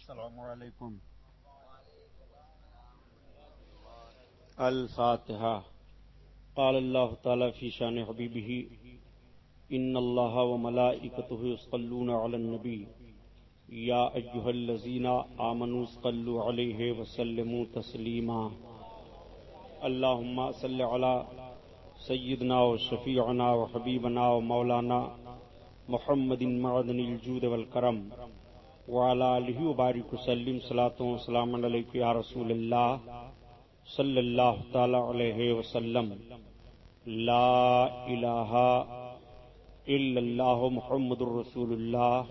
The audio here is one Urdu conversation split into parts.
السلام علیکم۔ الفاتحة قال الله تعالى في شان حبيبه إن الله وملائكته يصلون على النبي يا أيها الذين آمنوا صلوا عليه وسلموا تسليما اللهم صل على سيدنا وشفيعنا وحبيبنا ومولانا محمد معدن الجود والكرم وعلى آله وبارك وسلم صلاة وسلام عليك يا رسول الله صلی اللہ تعالی علیہ وسلم لا الہ الا اللہ محمد الرسول اللہ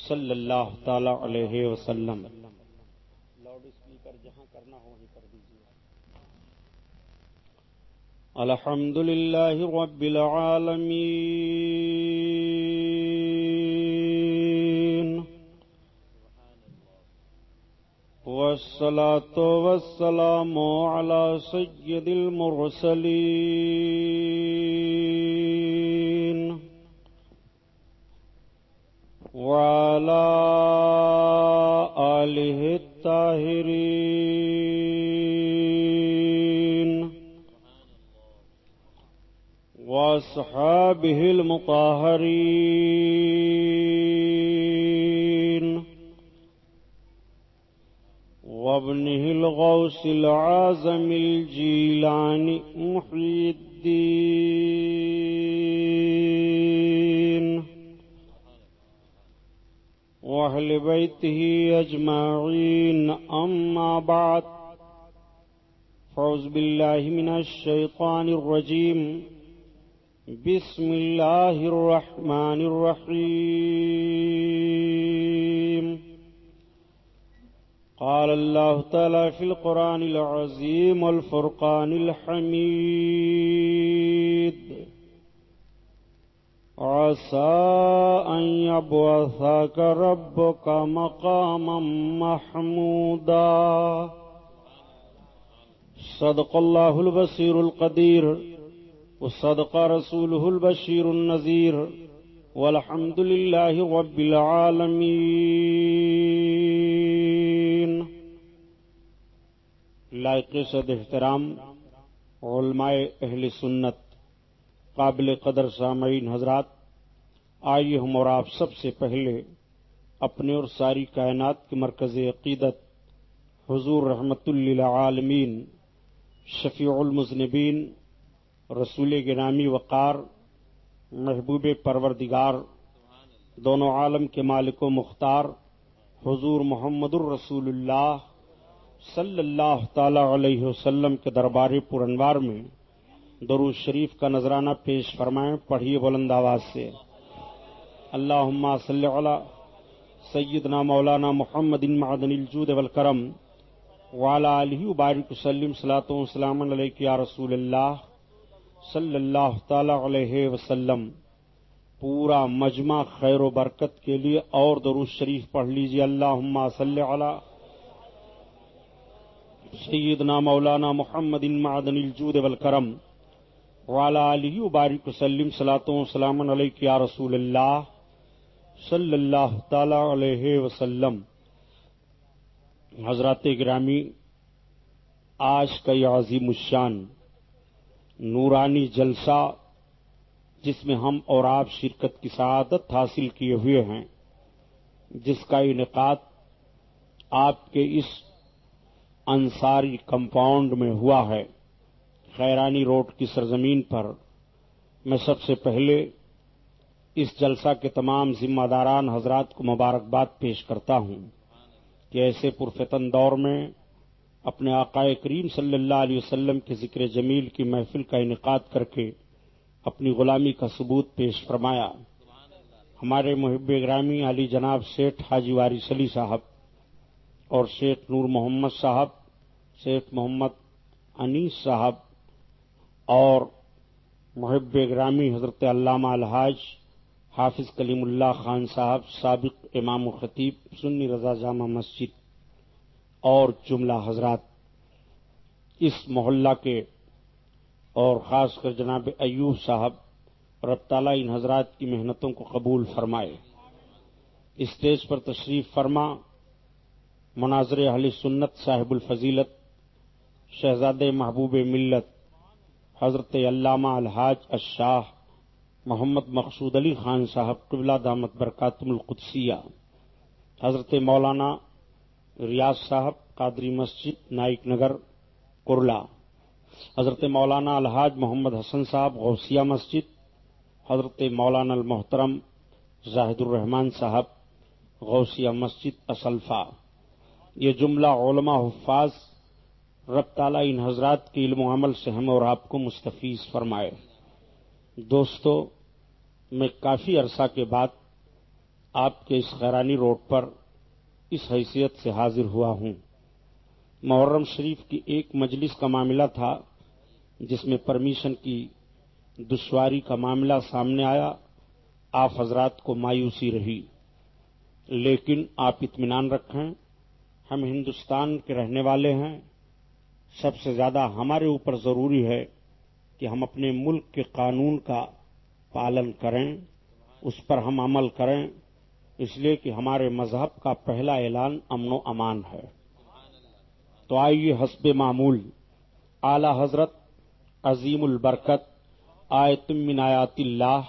صلی اللہ تعالی علیہ وسلم لاؤڈ اسپیکر جہاں کرنا ہو وہیں کر دیجیے الحمد للہ رب العالمین والصلاة والسلام على سيد المرسلين وعلى آله الطاهرين واصحابه المطهرين وابنه الغوث العازم الجيلان محي الدين. وأهل بيته أجمعين، أما بعد فعوذ بالله من الشيطان الرجيم. بسم الله الرحمن الرحيم. قال الله تعالى في القرآن العظيم والفرقان الحميد. عسى أن يبوثك ربك مقاما محمودا. صدق الله البصير القدير وصدق رسوله البشير النذير. والحمد لله رب العالمين. لائق صد احترام، علماء اہل سنت، قابل قدر سامعین حضرات، آئیے ہم اور آپ سب سے پہلے اپنے اور ساری کائنات کے مرکز عقیدت، حضور رحمت للعالمین، شفیع المذنبین، رسول گرامی وقار، محبوب پروردگار، دونوں عالم کے مالک و مختار حضور محمد الرسول اللہ صلی اللہ تعالی علیہ وسلم کے دربار پرانوار میں درو شریف کا نذرانہ پیش فرمائیں، پڑھیے بلند آواز سے۔ اللہ صلی علی سیدنا مولانا محمد معدن الجود والکرم والا علیہ بارک وسلم صلاۃ وسلام علیہ یا رسول اللہ صلی اللہ تعالی علیہ وسلم۔ پورا مجمع خیر و برکت کے لیے اور درود شریف پڑھ لیجیے اللہ صلی علی سیدنا مولانا محمد معدن الجود والکرم والا علی بارک وسلم صلاۃ وسلام علیہ یا رسول اللہ صلی اللہ تعالی علیہ وسلم۔ حضرات گرامی، آج کا یہ عظیم الشان، نورانی جلسہ جس میں ہم اور آپ شرکت کی سعادت حاصل کیے ہوئے ہیں، جس کا انعقاد آپ کے اس انصاری کمپاؤنڈ میں ہوا ہے۔ خیرانی روڈ کی سرزمین پر میں سب سے پہلے اس جلسہ کے تمام ذمہ داران حضرات کو مبارکباد پیش کرتا ہوں کہ ایسے پرفتن دور میں اپنے آقائے کریم صلی اللہ علیہ وسلم کے ذکر جمیل کی محفل کا انعقاد کر کے اپنی غلامی کا ثبوت پیش فرمایا۔ ہمارے محب گرامی علی جناب شیخ حاجی واری سلی صاحب اور شیخ نور محمد صاحب شیخ محمد انیس صاحب اور محب گرامی حضرت علامہ الحاج حافظ کلیم اللہ خان صاحب، سابق امام و خطیب سنی رضا جامع مسجد اور جملہ حضرات اس محلہ کے اور خاص کر جناب ایوب صاحب رب تعالیٰ ان حضرات کی محنتوں کو قبول فرمائے۔ اسٹیج پر تشریف فرما مناظر اہل سنت، صاحب الفضیلت، شہزاد محبوب ملت، حضرت علامہ الحاج الشاہ محمد مقصود علی خان صاحب، قبلہ دامت برکاتم القدسیہ، حضرت مولانا ریاض صاحب، قادری مسجد، نائک نگر کرلا حضرت مولانا الحاج محمد حسن صاحب غوثیہ مسجد، حضرت مولانا المحترم زاہد الرحمان صاحب غوثیہ مسجد اسلفا یہ جملہ علماء حفاظ، رب تعالی ان حضرات کے علم و عمل سے ہم اور آپ کو مستفیض فرمائے۔ دوستو، میں کافی عرصہ کے بعد آپ کے اس خیرانی روڈ پر اس حیثیت سے حاضر ہوا ہوں۔ محرم شریف کی ایک مجلس کا معاملہ تھا، جس میں پرمیشن کی دشواری کا معاملہ سامنے آیا، آپ حضرات کو مایوسی رہی۔ لیکن آپ اطمینان رکھیں، ہم ہندوستان کے رہنے والے ہیں۔ سب سے زیادہ ہمارے اوپر ضروری ہے کہ ہم اپنے ملک کے قانون کا پالن کریں، اس پر ہم عمل کریں۔ اس لیے کہ ہمارے مذہب کا پہلا اعلان امن و امان ہے۔ تو آئیے حسب معمول۔ اعلی حضرت عظیم البرکت آیتم من آیات اللہ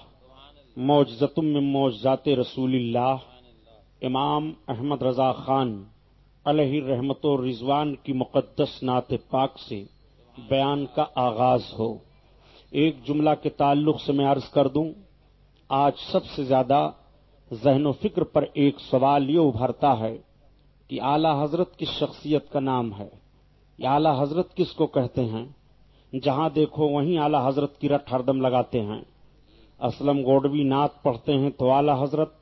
موجزتم من موجزات رسول اللہ، امام احمد رضا خان علیہ رحمت و رضوان کی مقدس نعت پاک سے بیان کا آغاز ہو۔ ایک جملہ کے تعلق سے میں عرض کر دوں، آج سب سے زیادہ ذہن و فکر پر ایک سوال یہ ابھرتا ہے کہ اعلی حضرت کس شخصیت کا نام ہے۔ یا اعلی حضرت کس کو کہتے ہیں؟ جہاں دیکھو وہیں اعلی حضرت کی رٹ ہردم لگاتے ہیں۔ اسلم گوڈوی نعت پڑھتے ہیں تو اعلی حضرت،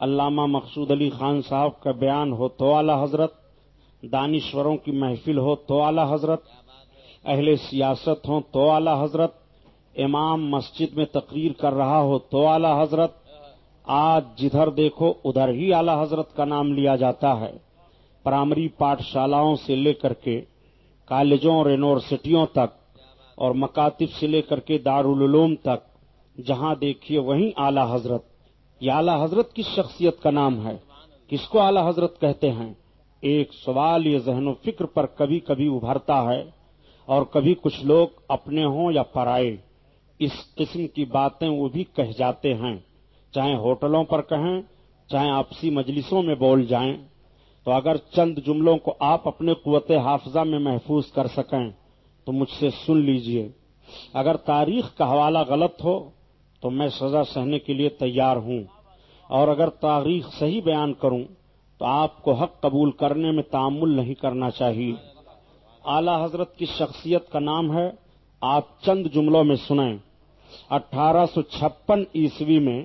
علامہ مقصود علی خان صاحب کا بیان ہو تو اعلی حضرت، دانشوروں کی محفل ہو تو اعلی حضرت، اہل سیاست ہوں تو اعلی حضرت، امام مسجد میں تقریر کر رہا ہو تو اعلی حضرت۔ آج جدھر دیکھو ادھر ہی اعلی حضرت کا نام لیا جاتا ہے۔ پرائمری پاٹ شالاؤں سے لے کر کے کالجوں اور یونیورسٹیوں تک اور مکاتب سے لے کر کے دارالعلوم تک، جہاں دیکھیے وہیں اعلی حضرت، یہ اعلی حضرت کس شخصیت کا نام ہے؟ کس کو اعلی حضرت کہتے ہیں؟ ایک سوال یہ ذہن و فکر پر کبھی کبھی ابھرتا ہے اور کبھی کچھ لوگ اپنے ہوں یا پرائے اس قسم کی باتیں وہ بھی کہہ جاتے ہیں، چاہے ہوٹلوں پر کہیں، چاہے آپسی مجلسوں میں بول جائیں۔ تو اگر چند جملوں کو آپ اپنے قوت حافظہ میں محفوظ کر سکیں، تو مجھ سے سن لیجیے۔ اگر تاریخ کا حوالہ غلط ہو، تو میں سزا سہنے کے لیے تیار ہوں۔ اور اگر تاریخ صحیح بیان کروں، تو آپ کو حق قبول کرنے میں تعمل نہیں کرنا چاہیے۔ اعلی حضرت کی شخصیت کا نام ہے، آپ چند جملوں میں سنیں۔ اٹھارہ سو چھپن عیسوی میں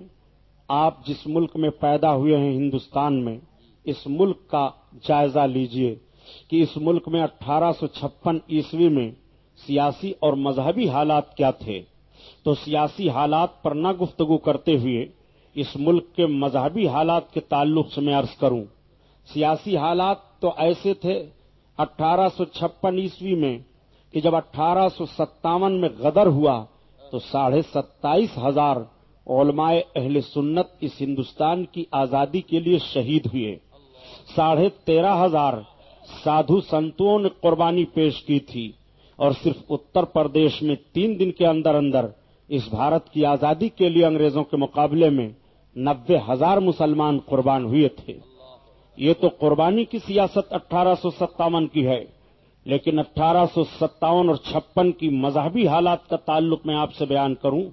آپ جس ملک میں پیدا ہوئے ہیں، ہندوستان میں اس ملک کا جائزہ لیجیے کہ اس ملک میں اٹھارہ سو چھپن عیسوی میں سیاسی اور مذہبی حالات کیا تھے۔ تو سیاسی حالات پر نہ گفتگو کرتے ہوئے اس ملک کے مذہبی حالات کے تعلق سے میں عرض کروں۔ سیاسی حالات تو ایسے تھے اٹھارہ سو چھپن عیسوی میں کہ جب اٹھارہ سو ستاون میں غدر ہوا تو ساڑھے ستائیس ہزار علماء اہل سنت اس ہندوستان کی آزادی کے لیے شہید ہوئے۔ ساڑھے تیرہ ہزار سادھو سنتوں نے قربانی پیش کی تھی اور صرف اتر پردیش میں تین دن کے اندر اندر اس بھارت کی آزادی کے لیے انگریزوں کے مقابلے میں نبے ہزار مسلمان قربان ہوئے تھے۔ یہ تو قربانی کی سیاست اٹھارہ سو ستاون کی ہے، لیکن اٹھارہ سو ستاون اور چھپن کی مذہبی حالات کا تعلق میں آپ سے بیان کروں،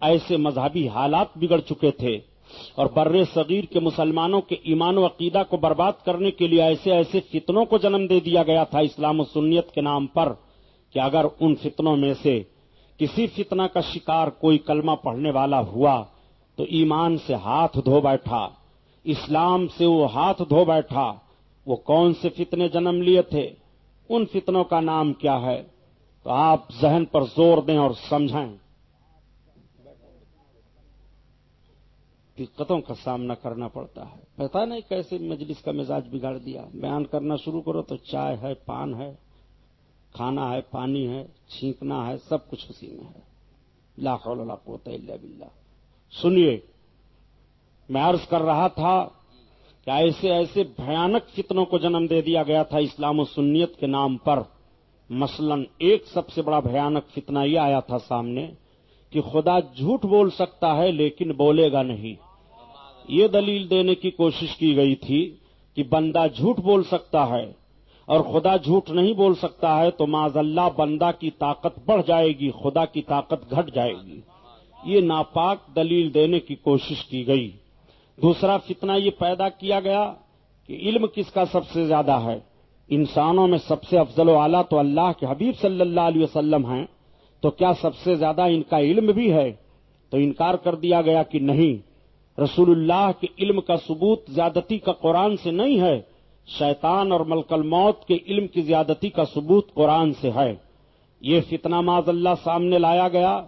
ایسے مذہبی حالات بگڑ چکے تھے۔ اور بر صغیر کے مسلمانوں کے ایمان و عقیدہ کو برباد کرنے کے لیے ایسے ایسے فتنوں کو جنم دے دیا گیا تھا اسلام و سنیت کے نام پر کہ اگر ان فتنوں میں سے کسی فتنہ کا شکار کوئی کلمہ پڑھنے والا ہوا تو ایمان سے ہاتھ دھو بیٹھا، اسلام سے وہ ہاتھ دھو بیٹھا، وہ کون سے فتنے جنم لیے تھے؟ ان فتنوں کا نام کیا ہے؟ تو آپ ذہن پر زور دیں اور سمجھیں دقتوں کا سامنا کرنا پڑتا ہے۔ پتا نہیں کیسے مجلس کا مزاج بگاڑ دیا۔ بیان کرنا شروع کرو تو چائے ہے، پان ہے، کھانا ہے، پانی ہے، چھینکنا ہے، سب کچھ اسی میں ہے۔ لاکھ قوت الا باللہ۔ سنیے، میں عرض کر رہا تھا کہ ایسے ایسے بھیانک فتنوں کو جنم دے دیا گیا تھا اسلام و سنیت کے نام پر۔ مثلا ایک سب سے بڑا بھیانک فتنہ یہ آیا تھا سامنے کہ خدا جھوٹ بول سکتا ہے لیکن بولے گا نہیں۔ یہ دلیل دینے کی کوشش کی گئی تھی کہ بندہ جھوٹ بول سکتا ہے اور خدا جھوٹ نہیں بول سکتا ہے تو معذ اللہ بندہ کی طاقت بڑھ جائے گی، خدا کی طاقت گھٹ جائے گی۔ یہ ناپاک دلیل دینے کی کوشش کی گئی۔ دوسرا فتنہ یہ پیدا کیا گیا کہ علم کس کا سب سے زیادہ ہے؟ انسانوں میں سب سے افضل و اعلیٰ تو اللہ کے حبیب صلی اللہ علیہ وسلم ہیں۔ تو کیا سب سے زیادہ ان کا علم بھی ہے؟ تو انکار کر دیا گیا کہ نہیں۔ رسول اللہ کے علم کا ثبوت زیادتی کا قرآن سے نہیں ہے، شیطان اور ملک الموت کے علم کی زیادتی کا ثبوت قرآن سے ہے۔ یہ فتنہ معذ اللہ سامنے لایا گیا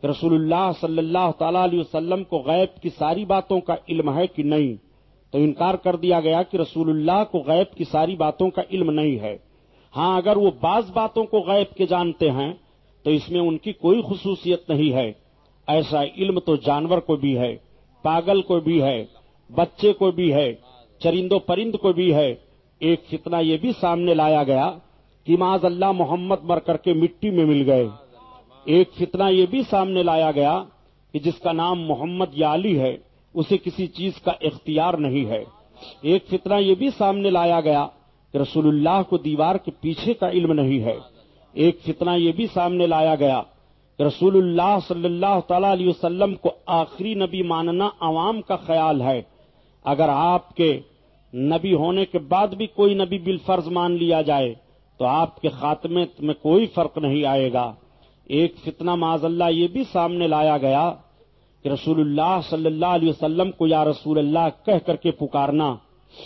کہ رسول اللہ صلی اللہ تعالی علیہ وسلم کو غیب کی ساری باتوں کا علم ہے کہ نہیں۔ تو انکار کر دیا گیا کہ رسول اللہ کو غیب کی ساری باتوں کا علم نہیں ہے۔ ہاں اگر وہ بعض باتوں کو غیب کے جانتے ہیں، تو اس میں ان کی کوئی خصوصیت نہیں ہے۔ ایسا علم تو جانور کو بھی ہے۔ پاگل کو بھی ہے، بچے کو بھی ہے، چرند و پرند کو بھی ہے، ایک فتنہ یہ بھی سامنے لایا گیا کہ معاذ اللہ محمد مر کر کے مٹی میں مل گئے۔ ایک فتنہ یہ بھی سامنے لایا گیا کہ جس کا نام محمد یا علی ہے، اسے کسی چیز کا اختیار نہیں ہے۔ ایک فتنہ یہ بھی سامنے لایا گیا کہ رسول اللہ کو دیوار کے پیچھے کا علم نہیں ہے۔ ایک فتنہ یہ بھی سامنے لایا گیا کہ رسول اللہ صلی اللہ تعالی علیہ وسلم کو آخری نبی ماننا عوام کا خیال ہے۔ اگر آپ کے نبی ہونے کے بعد بھی کوئی نبی بالفرض مان لیا جائے، تو آپ کے خاتمے میں کوئی فرق نہیں آئے گا۔ ایک فتنہ معذ اللہ یہ بھی سامنے لایا گیا کہ رسول اللہ صلی اللہ علیہ وسلم کو یا رسول اللہ کہہ کر کے پکارنا۔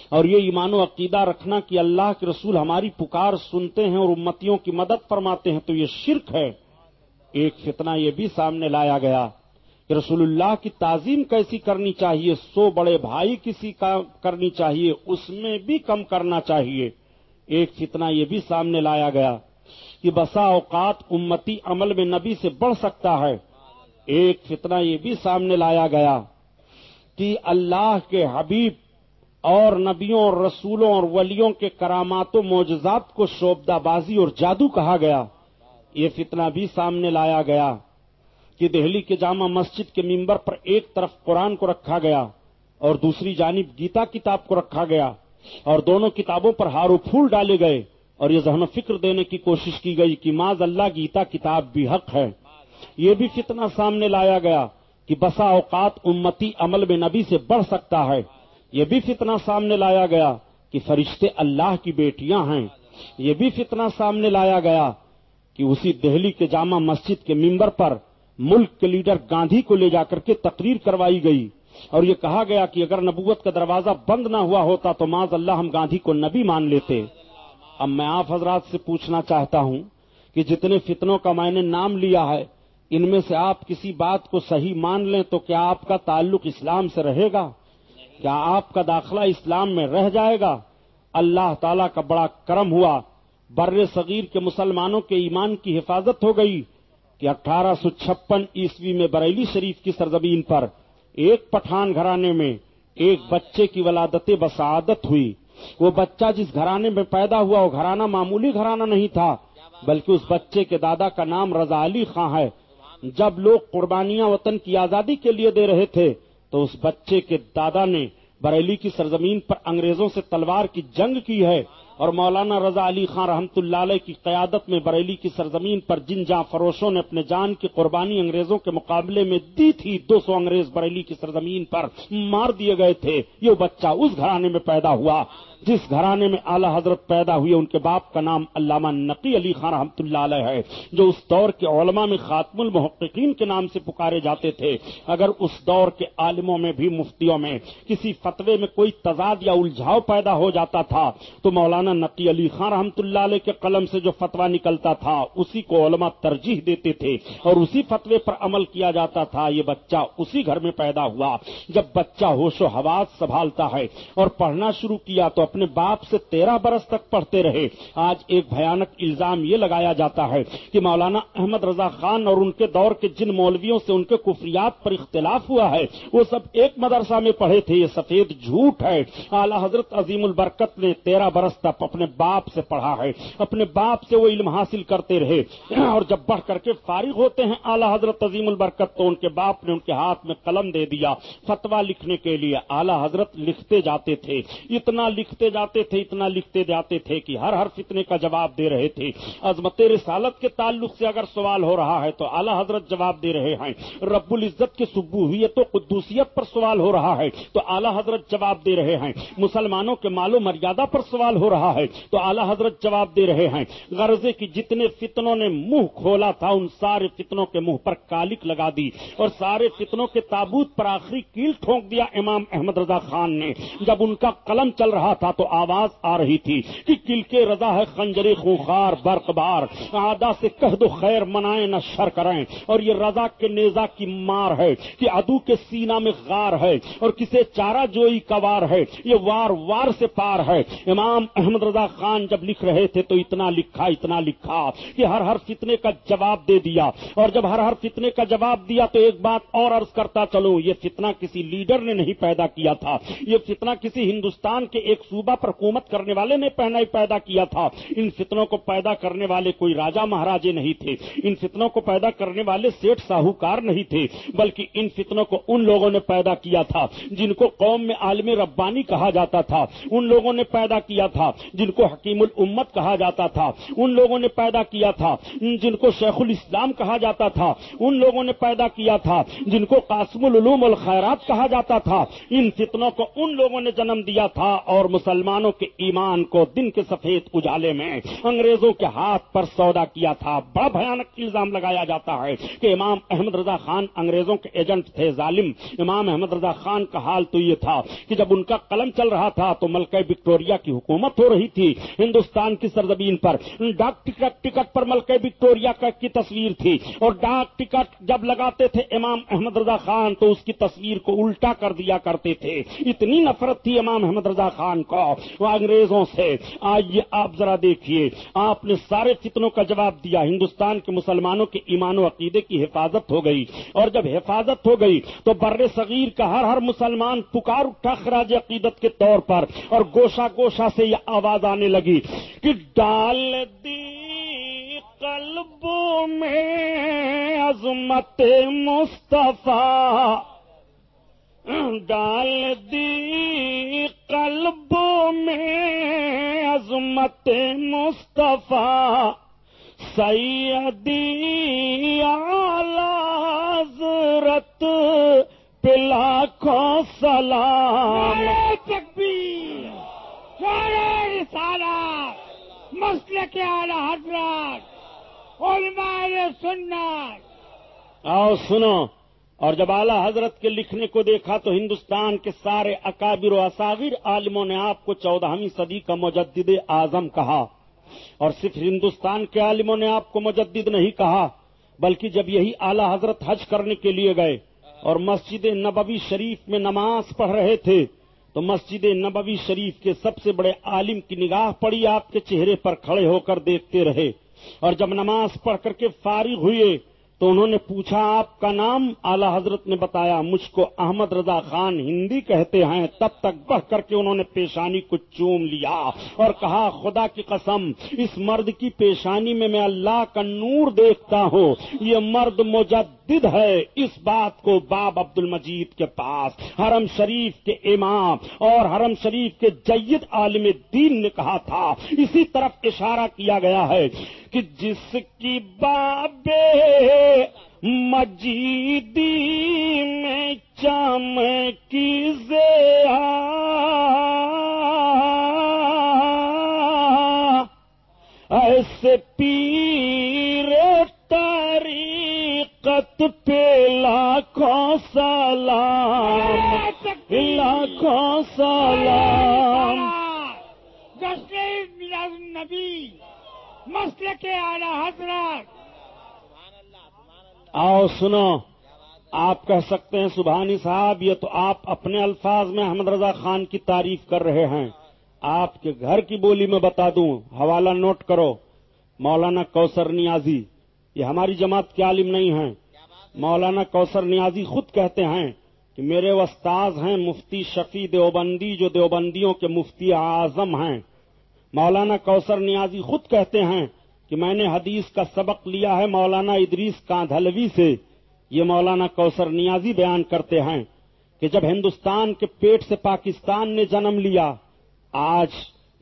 اور یہ ایمان و عقیدہ رکھنا کہ اللہ کے رسول ہماری پکار سنتے ہیں اور امتیوں کی مدد فرماتے ہیں تو یہ شرک ہے۔ ایک فتنہ یہ بھی سامنے لایا گیا کہ رسول اللہ کی تعظیم کیسی کرنی چاہیے، سو بڑے بھائی کسی کا کرنی چاہیے، اس میں بھی کم کرنا چاہیے۔ ایک فتنہ یہ بھی سامنے لایا گیا کہ بسا اوقات امتی عمل میں نبی سے بڑھ سکتا ہے۔ ایک فتنہ یہ بھی سامنے لایا گیا کہ اللہ کے حبیب اور نبیوں اور رسولوں اور ولیوں کے کرامات و معجزات کو شوبدہ بازی اور جادو کہا گیا۔ یہ فتنہ بھی سامنے لایا گیا کہ دہلی کے جامع مسجد کے ممبر پر ایک طرف قرآن کو رکھا گیا اور دوسری جانب گیتا کتاب کو رکھا گیا اور دونوں کتابوں پر ہارو پھول ڈالے گئے اور یہ ذہن و فکر دینے کی کوشش کی گئی کہ ماض اللہ گیتا کتاب بھی حق ہے۔ یہ بھی فتنہ سامنے لایا گیا کہ بسا اوقات امتی عمل میں نبی سے بڑھ سکتا ہے۔ یہ بھی فتنہ سامنے لایا گیا کہ فرشتے اللہ کی بیٹیاں ہیں۔ یہ بھی فتنہ سامنے لایا گیا کہ اسی دہلی کے جامع مسجد کے ممبر پر ملک کے لیڈر گاندھی کو لے جا کر کے تقریر کروائی گئی۔ اور یہ کہا گیا کہ اگر نبوت کا دروازہ بند نہ ہوا ہوتا تو معذ اللہ ہم گاندھی کو نبی مان لیتے۔ اب میں آپ حضرات سے پوچھنا چاہتا ہوں کہ جتنے فتنوں کا میں نے نام لیا ہے، ان میں سے آپ کسی بات کو صحیح مان لیں تو کیا آپ کا تعلق اسلام سے رہے گا؟ کیا آپ کا داخلہ اسلام میں رہ جائے گا؟ اللہ تعالی کا بڑا کرم ہوا۔ بر صغیر کے مسلمانوں کے ایمان کی حفاظت ہو گئی کہ اٹھارہ سو چھپن عیسوی میں بریلی شریف کی سرزمین پر ایک پٹھان گھرانے میں ایک بچے کی ولادت بسعادت ہوئی۔ وہ بچہ جس گھرانے میں پیدا ہوا، وہ گھرانہ معمولی گھرانہ نہیں تھا، بلکہ اس بچے کے دادا کا نام رضا علی خاں ہے۔ جب لوگ قربانیاں وطن کی آزادی کے لیے دے رہے تھے، تو اس بچے کے دادا نے بریلی کی سرزمین پر انگریزوں سے تلوار کی جنگ کی ہے۔ اور مولانا رضا علی خان رحمت اللہ علیہ کی قیادت میں بریلی کی سرزمین پر جن جاں فروشوں نے اپنے جان کی قربانی انگریزوں کے مقابلے میں دی تھی، دو سو انگریز بریلی کی سرزمین پر مار دیے گئے تھے۔ یہ بچہ اس گھرانے میں پیدا ہوا۔ جس گھرانے میں اعلی حضرت پیدا ہوئے، ان کے باپ کا نام علامہ نقی علی خان رحمت اللہ علیہ ہے، جو اس دور کے علماء میں خاتم المحققین کے نام سے پکارے جاتے تھے۔ اگر اس دور کے عالموں میں بھی، مفتیوں میں کسی فتوے میں کوئی تضاد یا الجھاؤ پیدا ہو جاتا تھا، تو مولانا نقی علی خان رحمت اللہ علیہ کے قلم سے جو فتویٰ نکلتا تھا، اسی کو علماء ترجیح دیتے تھے اور اسی فتوے پر عمل کیا جاتا تھا۔ یہ بچہ اسی گھر میں پیدا ہوا۔ جب بچہ ہوش و حواس سنبھالتا ہے اور پڑھنا شروع کیا تو اپنے باپ سے تیرہ برس تک پڑھتے رہے۔ آج ایک بھیانک الزام یہ لگایا جاتا ہے کہ مولانا احمد رضا خان اور ان کے دور کے جن مولویوں سے ان کے کفریات پر اختلاف ہوا ہے، وہ سب ایک مدرسہ میں پڑھے تھے۔ یہ سفید جھوٹ ہے۔ اعلی حضرت عظیم البرکت نے تیرہ برس تک اپنے باپ سے پڑھا ہے۔ اپنے باپ سے وہ علم حاصل کرتے رہے۔ اور جب بڑھ کر کے فارغ ہوتے ہیں اعلی حضرت عظیم البرکت، تو ان کے باپ نے ان کے ہاتھ میں قلم دے دیا فتوا لکھنے کے لیے۔ اعلی حضرت لکھتے جاتے تھے۔ اتنا لکھتے جاتے تھے، اتنا لکھتے جاتے تھے کہ ہر ہر فتنے کا جواب دے رہے تھے۔ عظمت رسالت کے تعلق سے اگر سوال ہو رہا ہے تو اعلی حضرت جواب دے رہے ہیں۔ رب العزت کی سبوہیت تو قدوسیت پر سوال ہو رہا ہے تو اعلی حضرت جواب دے رہے ہیں۔ مسلمانوں کے مال و مریادہ پر سوال ہو رہا ہے تو اعلی حضرت جواب دے رہے ہیں۔ غرضے کی جتنے فتنوں نے منہ کھولا تھا، ان سارے فتنوں کے منہ پر کالک لگا دی اور سارے فتنوں کے تابوت پر آخری کیل ٹھونک دیا امام احمد رضا خان نے۔ جب ان کا قلم چل رہا تھا تو آواز آ رہی تھی کہ کل کے رضا ہے خنجری خوخار برق بار آدا سے کہہ دو خیر منائے نہ شر کریں۔ اور یہ رضا کے نیزا کی مار ہے کہ ادو کے سینا میں غار ہے اور کسے چارہ جوئی کا وار ہے۔ یہ وار وار سے پار ہے۔ امام احمد رضا خان جب لکھ رہے تھے تو اتنا لکھا اتنا لکھا کہ ہر ہر فتنے کا جواب دے دیا۔ اور جب ہر ہر فتنے کا جواب دیا تو ایک بات اور عرض کرتا چلو یہ فتنہ کسی لیڈر نے نہیں پیدا کیا تھا۔ یہ فتنہ کسی ہندوستان کے ایک صوبہ پر حکومت کرنے والے نے پہنا پیدا کیا تھا۔ ان فتنوں کو پیدا کرنے والے کوئی راجا مہاراجے نہیں تھے۔ ان فتنوں کو پیدا کرنے والے سیٹ ساہوکار نہیں تھے، بلکہ ان فتنوں کو ان لوگوں نے پیدا کیا تھا جن کو قوم میں عالم ربانی کہا جاتا تھا۔ ان لوگوں نے پیدا کیا تھا جن کو حکیم الامت کہا جاتا تھا۔ ان لوگوں نے پیدا کیا تھا جن کو شیخ الاسلام کہا جاتا تھا۔ ان لوگوں نے پیدا کیا تھا جن کو قاسم العلوم الخیرات کہا جاتا تھا۔ ان فتنوں کو ان لوگوں نے جنم دیا تھا اور مسلمانوں کے ایمان کو دن کے سفید اجالے میں انگریزوں کے ہاتھ پر سودا کیا تھا۔ بڑا بھیانک الزام لگایا جاتا ہے کہ امام احمد رضا خان انگریزوں کے ایجنٹ تھے، ظالم۔ امام احمد رضا خان کا حال تو یہ تھا کہ جب ان کا قلم چل رہا تھا تو ملکہ وکٹوریا کی حکومت ہو رہی تھی۔ ہندوستان کی سرزمین پر ڈاک ٹکٹ ٹکٹ پر ملکہ وکٹوریا کی تصویر تھی۔ اور ڈاک ٹکٹ جب لگاتے تھے امام احمد رضا خان تو اس کی تصویر کو الٹا کر دیا کرتے تھے۔ اتنی نفرت تھی امام احمد رضا خان کو۔ وہ انگریزوں سے۔ آئیے آپ ذرا دیکھیے۔ آپ نے سارے فتنوں کا جواب دیا۔ ہندوستان کے مسلمانوں کے ایمان و عقیدے کی حفاظت ہو گئی۔ اور جب حفاظت ہو گئی تو بر صغیر کا ہر ہر مسلمان پکار اٹھا خراج عقیدت کے طور پر۔ اور گوشا گوشا سے یہ آواز آنے لگی کہ ڈال دی قلبوں میں عظمت مصطفیٰ۔ ڈال دی قلبوں میں عظمت مصطفیٰ سیدی حضرت پلا کو سلام۔ سارا مسئلہ کے اعلی حضرت علماء سننا آؤ سنو۔ اور جب اعلی حضرت کے لکھنے کو دیکھا تو ہندوستان کے سارے اکابر و اصاغر عالموں نے آپ کو چودہویں صدی کا مجدد اعظم کہا۔ اور صرف ہندوستان کے عالموں نے آپ کو مجدد نہیں کہا، بلکہ جب یہی اعلی حضرت حج کرنے کے لیے گئے اور مسجد نبوی شریف میں نماز پڑھ رہے تھے، تو مسجد نبوی شریف کے سب سے بڑے عالم کی نگاہ پڑی، آپ کے چہرے پر کھڑے ہو کر دیکھتے رہے۔ اور جب نماز پڑھ کر کے فارغ ہوئے تو انہوں نے پوچھا، آپ کا نام اعلی حضرت نے بتایا، مجھ کو احمد رضا خان ہندی کہتے ہیں، تب تک بہ کر کے انہوں نے پیشانی کو چوم لیا اور کہا، خدا کی قسم، اس مرد کی پیشانی میں میں اللہ کا نور دیکھتا ہوں، یہ مرد مجدد ہے اس بات کو باب عبد المجید کے پاس، حرم شریف کے امام اور حرم شریف کے جید عالم دین نے کہا تھا۔ اسی طرف اشارہ کیا گیا ہے کہ جس کی بابے مجیدی میں چم کی ایسے پیر پہ لاکھوں سلام لاکھوں سلام۔ نبی مسئلہ کے اعلی حضرت آؤ سنو، آپ کہہ سکتے ہیں سبحانی صاحب، یہ تو آپ اپنے الفاظ میں احمد رضا خان کی تعریف کر رہے ہیں۔ آپ کے گھر کی بولی میں بتا دوں، حوالہ نوٹ کرو۔ مولانا کوثر نیازی، یہ ہماری جماعت کے عالم نہیں ہیں۔ مولانا کوثر نیازی خود کہتے ہیں کہ میرے استاذ ہیں مفتی شفیع دیوبندی جو دیوبندیوں کے مفتی اعظم ہیں۔ مولانا کوثر نیازی خود کہتے ہیں کہ میں نے حدیث کا سبق لیا ہے مولانا ادریس کاندھلوی سے۔ یہ مولانا کوثر نیازی بیان کرتے ہیں کہ جب ہندوستان کے پیٹ سے پاکستان نے جنم لیا، آج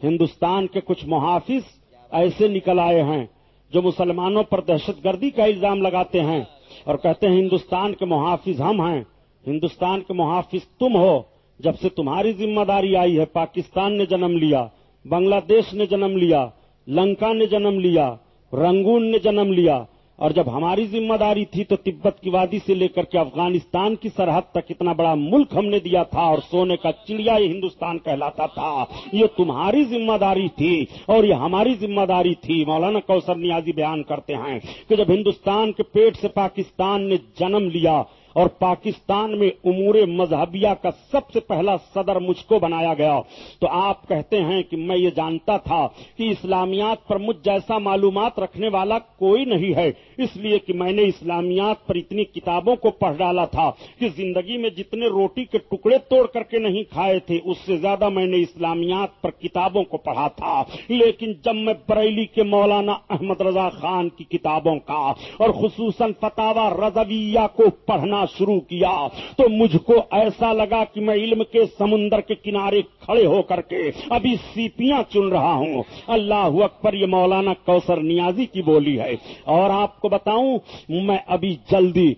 ہندوستان کے کچھ محافظ ایسے نکل آئے ہیں جو مسلمانوں پر دہشت گردی کا الزام لگاتے ہیں۔ اور کہتے ہیں، ہندوستان کے محافظ ہم ہیں۔ ہندوستان کے محافظ تم ہو۔ جب سے تمہاری ذمہ داری آئی ہے، پاکستان نے جنم لیا، بنگلہ دیش نے جنم لیا، لنکا نے جنم لیا، رنگون نے جنم لیا۔ اور جب ہماری ذمہ داری تھی تو تبت کی وادی سے لے کر کے افغانستان کی سرحد تک اتنا بڑا ملک ہم نے دیا تھا اور سونے کا چڑیا یہ ہندوستان کہلاتا تھا۔ یہ تمہاری ذمہ داری تھی اور یہ ہماری ذمہ داری تھی۔ مولانا کوثر نیازی بیان کرتے ہیں کہ جب ہندوستان کے پیٹ سے پاکستان نے جنم لیا اور پاکستان میں امور مذہبیہ کا سب سے پہلا صدر مجھ کو بنایا گیا۔ تو آپ کہتے ہیں کہ میں یہ جانتا تھا کہ اسلامیات پر مجھ جیسا معلومات رکھنے والا کوئی نہیں ہے۔ اس لیے کہ میں نے اسلامیات پر اتنی کتابوں کو پڑھ ڈالا تھا کہ زندگی میں جتنے روٹی کے ٹکڑے توڑ کر کے نہیں کھائے تھے، اس سے زیادہ میں نے اسلامیات پر کتابوں کو پڑھا تھا۔ لیکن جب میں بریلی کے مولانا احمد رضا خان کی کتابوں کا اور خصوصاً فتوا رضویہ کو پڑھنا شروع کیا تو مجھ کو ایسا لگا کہ میں علم کے سمندر کے کنارے کھڑے ہو کر کے ابھی سیپیاں چن رہا ہوں۔ اللہ اکبر، یہ مولانا کوثر نیازی کی بولی ہے۔ اور آپ کو بتاؤں، میں ابھی جلدی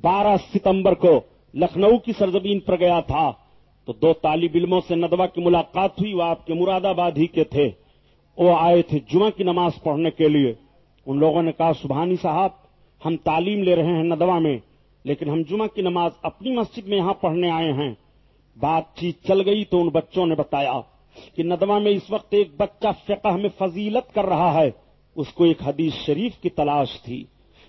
بارہ ستمبر کو لکھنؤ کی سرزمین پر گیا تھا۔ تو دو طالب علموں سے ندوا کی ملاقات ہوئی، وہ آپ کے مراد آباد ہی کے تھے۔ وہ آئے تھے جمعہ کی نماز پڑھنے کے لیے۔ ان لوگوں نے کہا، سبحانی صاحب، ہم تعلیم لے رہے ہیں ندوا میں۔ لیکن ہم جمعہ کی نماز اپنی مسجد میں یہاں پڑھنے آئے ہیں۔ بات چیت چل گئی تو ان بچوں نے بتایا کہ ندوہ میں اس وقت ایک بچہ فقہ میں فضیلت کر رہا ہے۔ اس کو ایک حدیث شریف کی تلاش تھی۔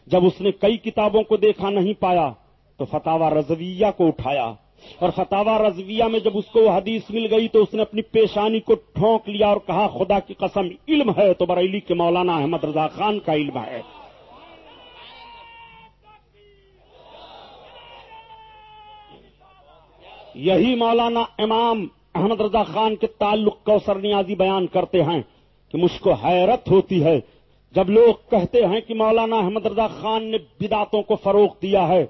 جب اس نے کئی کتابوں کو دیکھا نہیں پایا تو فتح رضویہ کو اٹھایا۔ اور فتح رضویہ میں جب اس کو وہ حدیث مل گئی تو اس نے اپنی پیشانی کو ٹھونک لیا اور کہا، خدا کی قسم، علم ہے تو بریلی کے مولانا احمد رضا خان کا علم ہے۔ یہی مولانا امام احمد رضا خان کے تعلق کوثر نیازی بیان کرتے ہیں کہ مجھ کو حیرت ہوتی ہے جب لوگ کہتے ہیں کہ مولانا احمد رضا خان نے بداتوں کو فروغ دیا ہے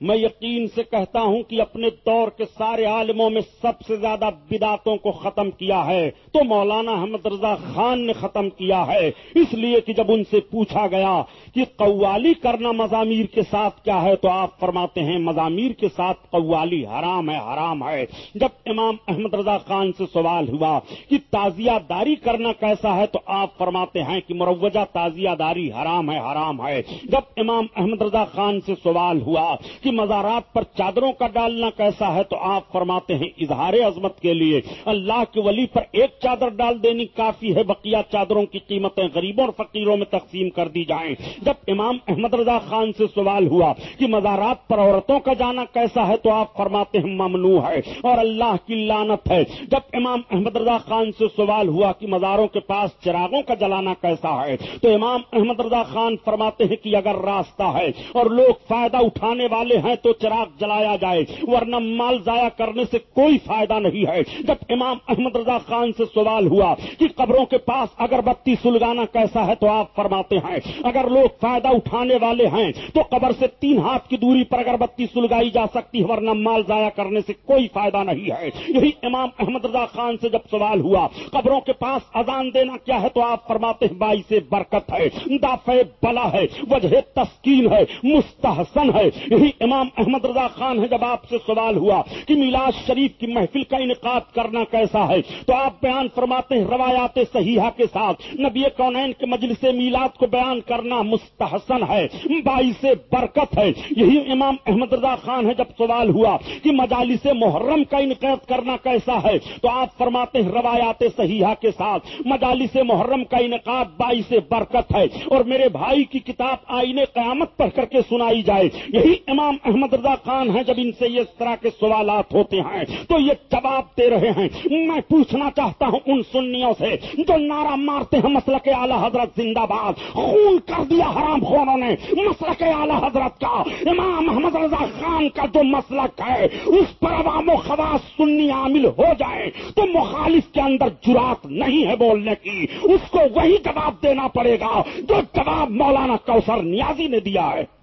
میں یقین سے کہتا ہوں کہ اپنے دور کے سارے عالموں میں سب سے زیادہ بداتوں کو ختم کیا ہے تو مولانا احمد رضا خان نے ختم کیا ہے اس لیے کہ جب ان سے پوچھا گیا کہ قوالی کرنا مضامیر کے ساتھ کیا ہے تو آپ فرماتے ہیں مضامیر کے ساتھ قوالی حرام ہے حرام ہے۔ جب امام احمد رضا خان سے سوال ہوا کہ تازیہ داری کرنا کیسا ہے تو آپ فرماتے ہیں کہ مروجہ تازیہ داری حرام ہے حرام ہے۔ جب امام احمد رضا خان سے سوال ہوا کہ مزارات پر چادروں کا ڈالنا کیسا ہے تو آپ فرماتے ہیں اظہار عظمت کے لیے۔ اللہ کے ولی پر ایک چادر ڈال دینی کافی ہے، بقیہ چادروں کی قیمتیں غریبوں اور فقیروں میں تقسیم کر دی جائیں۔ جب امام احمد رضا خان سے سوال ہوا کہ مزارات پر عورتوں کا جانا کیسا ہے تو آپ فرماتے ہیں ممنوع ہے اور اللہ کی لانت ہے۔ جب امام احمد رضا خان سے سوال ہوا کہ مزاروں کے پاس چراغوں کا جلانا کیسا ہے تو امام احمد رضا خان فرماتے ہیں کہ اگر راستہ ہے اور لوگ فائدہ اٹھانے والے ہیں تو چراغ جلایا جائے، ورنہ مال ضائع کرنے سے کوئی فائدہ نہیں ہے۔ جب امام احمد رضا خان سے سوال ہوا کہ قبروں کے پاس اگر بتی سلگانا کیسا ہے تو آپ فرماتے ہیں، اگر لوگ فائدہ اٹھانے والے ہیں تو قبر سے تین ہاتھ کی دوری پر اگر بتی سلگائی جا سکتی ہے، ورنہ مال ضائع کرنے سے کوئی فائدہ نہیں ہے۔ یہی امام احمد رضا خان سے جب سوال ہوا قبروں کے پاس اذان دینا کیا ہے تو آپ فرماتے ہیں بائی سے برکت ہے، دافع بلا ہے، وجہ تسکین ہے، مستحسن ہے۔ یہی امام احمد رضا خان ہے جب آپ سے سوال ہوا کہ میلاد شریف کی محفل کا انعقاد کرنا کیسا ہے، تو آپ بیان فرماتے ہیں روایات صحیحہ کے ساتھ، نبی کونین کے مجلس میلاد کو بیان کرنا مستحسن ہے، باعث برکت ہے۔ یہی امام احمد رضا خان ہے جب سوال ہوا کہ مجالس محرم کا انعقاد کرنا کیسا ہے، تو آپ فرماتے ہیں روایات صحیحہ کے ساتھ، مجالس محرم کا انعقاد باعث برکت ہے۔ اور میرے بھائی کی کتاب آئین قیامت پڑھ کر کے سنائی جائے۔ یہی امام احمد رضا خان ہیں جب ان سے یہ اس طرح کے سوالات ہوتے ہیں تو یہ جواب دے رہے ہیں۔ میں پوچھنا چاہتا ہوں ان سنیوں سے جو نعرہ مارتے ہیں مسل کے اعلی حضرت زندہ باد، خون کر دیا حرام خونوں نے مسل کے اعلی حضرت کا، امام احمد رضا خان کا جو مسلک ہے، اس پر عوام و خواص سنی عامل ہو جائے تو مخالف کے اندر جرات نہیں ہے بولنے کی۔ اس کو وہی جواب دینا پڑے گا جو جواب مولانا کوثر نیازی نے دیا ہے۔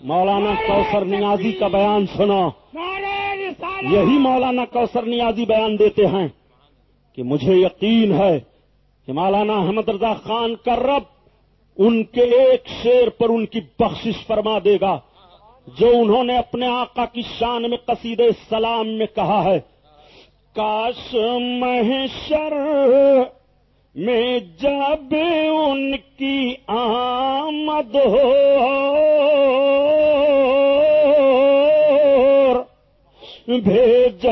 مولانا کوثر نیازی کا بیان سنو یہی مولانا کوثر نیازی بیان دیتے ہیں کہ مجھے یقین ہے کہ مولانا احمد رضا خان کا رب ان کے ایک شیر پر ان کی بخشش فرما دے گا۔ جو انہوں نے اپنے آقا کی شان میں قصید سلام میں کہا ہے، کاش محشر میں جب ان کی آمد ہو بھیج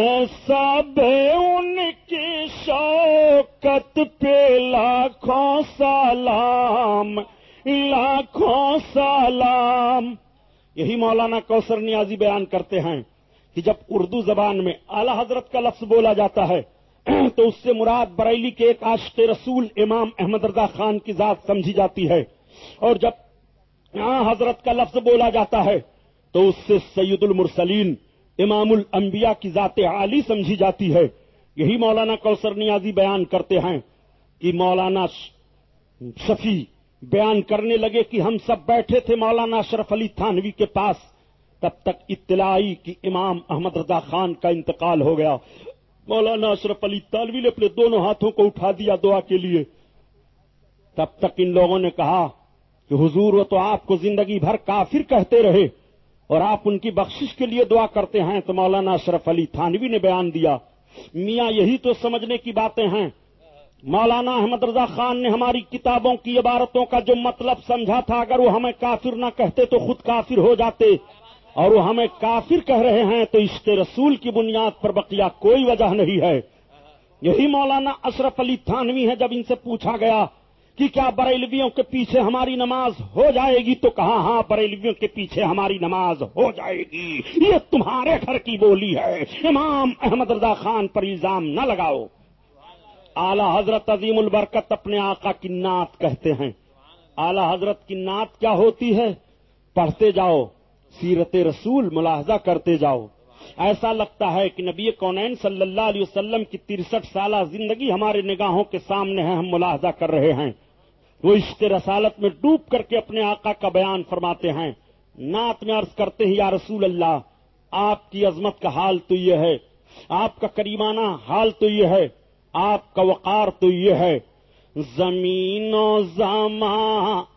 سب ان کی شوکت پہ لاکھوں سلام لاکھوں سلام۔ یہی مولانا کوثر نیازی بیان کرتے ہیں کہ جب اردو زبان میں اعلی حضرت کا لفظ بولا جاتا ہے تو اس سے مراد بریلی کے ایک عاشق رسول امام احمد رضا خان کی ذات سمجھی جاتی ہے۔ اور جب یہاں حضرت کا لفظ بولا جاتا ہے، تو اس سے سید المرسلین، امام الانبیاء کی ذات عالی سمجھی جاتی ہے۔ یہی مولانا کوثر نیازی بیان کرتے ہیں کہ مولانا شفیع بیان کرنے لگے کہ ہم سب بیٹھے تھے مولانا اشرف علی تھانوی کے پاس، تب تک اطلاعی کی امام احمد رضا خان کا انتقال ہو گیا۔ مولانا اشرف علی تالوی نے اپنے دونوں ہاتھوں کو اٹھا دیا دعا کے لیے۔ تب تک ان لوگوں نے کہا کہ حضور وہ تو آپ کو زندگی بھر کافر کہتے رہے اور آپ ان کی بخشش کے لیے دعا کرتے ہیں تو مولانا اشرف علی تھانوی نے بیان دیا۔ میاں، یہی تو سمجھنے کی باتیں ہیں۔ مولانا احمد رضا خان نے ہماری کتابوں کی عبارتوں کا جو مطلب سمجھا تھا، اگر وہ ہمیں کافر نہ کہتے تو خود کافر ہو جاتے۔ اور وہ ہمیں کافر کہہ رہے ہیں تو اس کے رسول کی بنیاد پر بقیہ کوئی وجہ نہیں ہے۔ یہی مولانا اشرف علی تھانوی ہے جب ان سے پوچھا گیا کہ کیا بریلویوں کے پیچھے ہماری نماز ہو جائے گی تو کہا ہاں بریلویوں کے پیچھے ہماری نماز ہو جائے گی۔ یہ تمہارے گھر کی بولی ہے۔ امام احمد رضا خان پر الزام نہ لگاؤ۔ اعلی حضرت عظیم البرکت اپنے آقا کی نعت کہتے ہیں۔ اعلی حضرت کی نعت کیا ہوتی ہے؟ پڑھتے جاؤ۔ سیرت رسول ملاحظہ کرتے جاؤ۔ ایسا لگتا ہے کہ نبی کونین صلی اللہ علیہ وسلم کی ترسٹھ سالہ زندگی ہمارے نگاہوں کے سامنے ہے، ہم ملاحظہ کر رہے ہیں۔ وہ عشق رسالت میں ڈوب کر کے اپنے آقا کا بیان فرماتے ہیں۔ نعت میں عرض کرتے ہیں، یا رسول اللہ، آپ کی عظمت کا حال تو یہ ہے، آپ کا کریمانہ حال تو یہ ہے، آپ کا وقار تو یہ ہے۔ زمین و زمان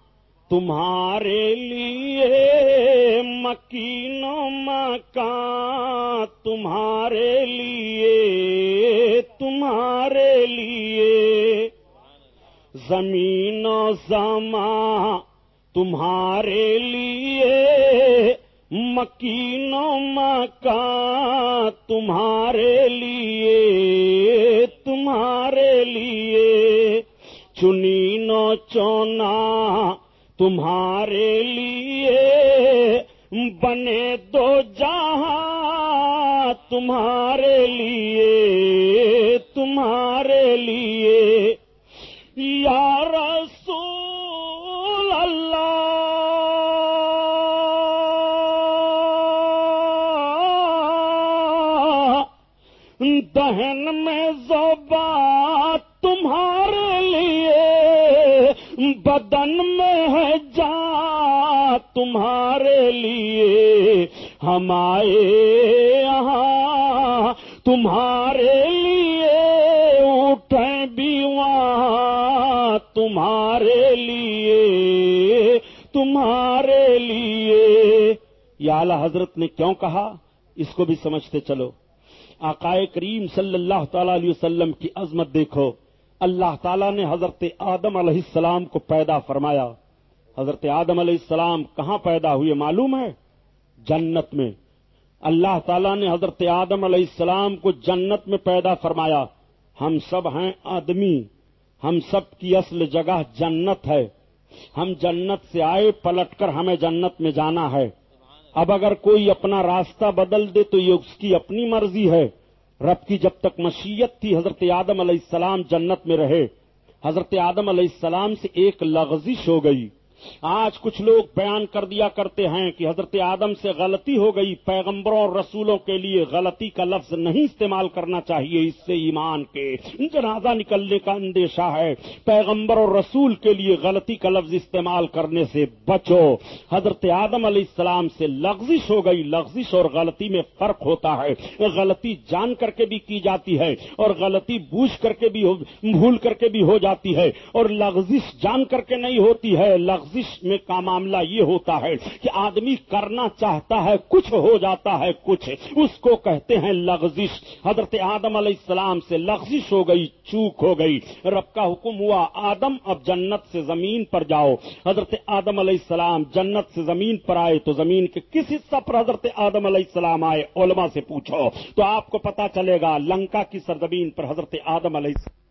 تمہارے لیے مکین و مکان تمہارے لیے تمہارے لیے۔ زمین و زمان تمہارے لیے مکین و مکان تمہارے لیے تمہارے لیے۔ چنی نو چونا تمہارے لیے بنے دو جہاں تمہارے لیے تمہارے لیے۔ یا رسول اللہ دہن تمہارے لیے ہم آئے یہاں، تمہارے لیے اٹھے بھی وہاں، تمہارے لیے تمہارے لیے۔ یا اعلی حضرت نے کیوں کہا؟ اس کو بھی سمجھتے چلو۔ آقائے کریم صلی اللہ تعالی علیہ وسلم کی عظمت دیکھو۔ اللہ تعالیٰ نے حضرت آدم علیہ السلام کو پیدا فرمایا۔ حضرت آدم علیہ السلام کہاں پیدا ہوئے معلوم ہے؟ جنت میں۔ اللہ تعالیٰ نے حضرت آدم علیہ السلام کو جنت میں پیدا فرمایا۔ ہم سب ہیں آدمی۔ ہم سب کی اصل جگہ جنت ہے۔ ہم جنت سے آئے، پلٹ کر ہمیں جنت میں جانا ہے۔ اب اگر کوئی اپنا راستہ بدل دے تو یہ اس کی اپنی مرضی ہے۔ رب کی جب تک مشیت تھی، حضرت آدم علیہ السلام جنت میں رہے۔ حضرت آدم علیہ السلام سے ایک لغزش ہو گئی۔ آج کچھ لوگ بیان کر دیا کرتے ہیں کہ حضرت آدم سے غلطی ہو گئی، پیغمبروں اور رسولوں کے لیے غلطی کا لفظ نہیں استعمال کرنا چاہیے، اس سے ایمان کے جنازہ نکلنے کا اندیشہ ہے۔ پیغمبر اور رسول کے لیے غلطی کا لفظ استعمال کرنے سے بچو۔ حضرت آدم علیہ السلام سے لغزش ہو گئی، لغزش اور غلطی میں فرق ہوتا ہے۔ غلطی جان کر کے بھی کی جاتی ہے اور غلطی بوجھ کر کے بھی بھول کر کے بھی ہو جاتی ہے۔ اور لغزش جان کر کے نہیں ہوتی ہے لغز لغزش میں کا معاملہ یہ ہوتا ہے کہ آدمی کرنا چاہتا ہے، کچھ ہو جاتا ہے، کچھ۔ اس کو کہتے ہیں لغزش۔ حضرت آدم علیہ السلام سے لغزش ہو گئی، چوک ہو گئی۔ رب کا حکم ہوا، آدم، اب جنت سے زمین پر جاؤ۔ حضرت آدم علیہ السلام جنت سے زمین پر آئے تو زمین کے کس حصہ پر حضرت آدم علیہ السلام آئے؟ علماء سے پوچھو۔ تو آپ کو پتا چلے گا، لنکا کی سرزمین پر حضرت آدم علیہ السلام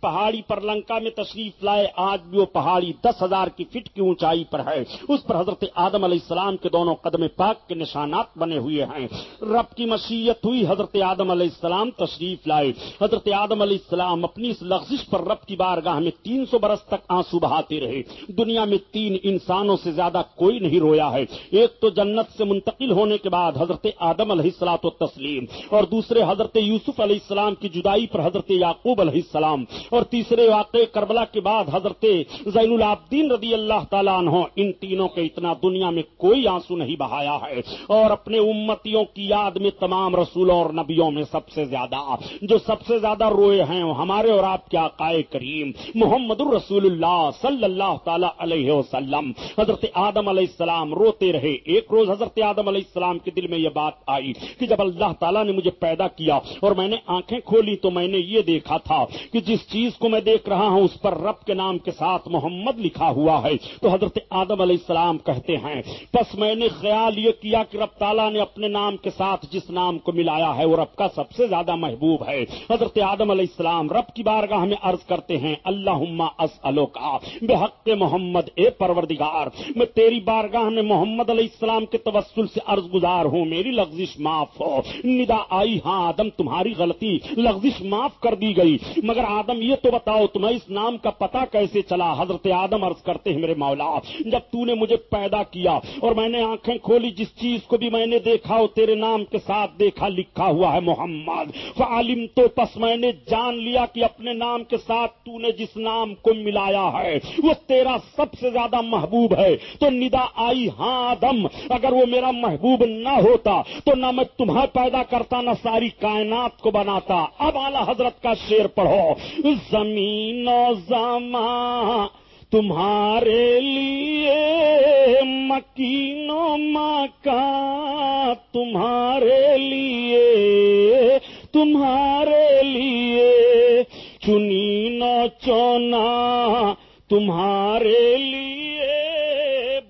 پہاڑی پر لنکا میں تشریف لائے آج بھی وہ پہاڑی دس ہزار کی فٹ کی اونچائی پر ہے۔ اس پر حضرت آدم علیہ السلام کے دونوں قدم پاک کے نشانات بنے ہوئے ہیں۔ رب کی مشیت ہوئی، حضرت آدم علیہ السلام تشریف لائے۔ حضرت آدم علیہ السلام اپنی اس لغزش پر رب کی بارگاہ میں تین سو برس تک آنسو بہاتے رہے۔ دنیا میں تین انسانوں سے زیادہ کوئی نہیں رویا ہے۔ ایک تو جنت سے منتقل ہونے کے بعد حضرت آدم علیہ السلاط و تسلیم، اور دوسرے حضرت یوسف علیہ السلام کی جدائی پر حضرت یعقوب علیہ السلام۔ اور تیسرے واقع کربلا کے بعد حضرت زین العابدین رضی اللہ تعالیٰ عنہ، ان تینوں کے اتنا دنیا میں کوئی آنسو نہیں بہایا ہے۔ اور اپنے امتیوں کی یاد میں تمام رسولوں اور نبیوں میں سب سے زیادہ، جو سب سے زیادہ روئے ہیں ہمارے اور آپ کے آقائے کریم محمد الرسول اللہ صلی اللہ تعالی علیہ وسلم۔ حضرت آدم علیہ السلام روتے رہے۔ ایک روز حضرت آدم علیہ السلام کے دل میں یہ بات آئی کہ جب اللہ تعالیٰ نے مجھے پیدا کیا اور میں نے آنکھیں کھولی تو میں نے یہ دیکھا تھا کہ جس چیز کو میں دیکھ رہا ہوں، اس پر رب کے نام کے ساتھ محمد لکھا ہوا ہے۔ تو حضرت آدم علیہ السلام کہتے ہیں بس میں نے خیال یہ کیا کہ رب تعالیٰ نے اپنے نام کے ساتھ جس نام کو ملایا ہے، وہ رب کا سب سے زیادہ محبوب ہے۔ حضرت آدم علیہ السلام رب کی بارگاہ میں عرض کرتے ہیں اللہ کا بے حق محمد، اے پروردگار، میں تیری بارگاہ میں محمد علیہ السلام کے توسل سے عرض گزار ہوں، میری لغزش معاف ہو۔ ندا آئی ہاں آدم، تمہاری غلطی لغزش معاف کر دی گئی۔ مگر آدم یہ تو بتاؤ تمہیں اس نام کا پتا کیسے چلا؟ حضرت آدم عرض کرتے ہیں، میرے مولا، جب تو نے مجھے پیدا کیا اور میں نے آنکھیں کھولی، جس چیز کو بھی میں نے دیکھا، وہ تیرے نام کے ساتھ دیکھا، لکھا ہوا ہے محمد۔ فعالم تو پس میں نے جان لیا کہ اپنے نام کے ساتھ تو نے جس نام کو ملایا ہے، وہ تیرا سب سے زیادہ محبوب ہے۔ تو ندا آئی ہاں آدم، اگر وہ میرا محبوب نہ ہوتا، تو نہ میں تمہیں پیدا کرتا، نہ ساری کائنات کو بناتا۔ اب اعلی حضرت کا شیر پڑھو۔ زمین و زمان تمہارے لیے مکین و مکان تمہارے لیے تمہارے لیے۔ چنی نو چونا تمہارے لیے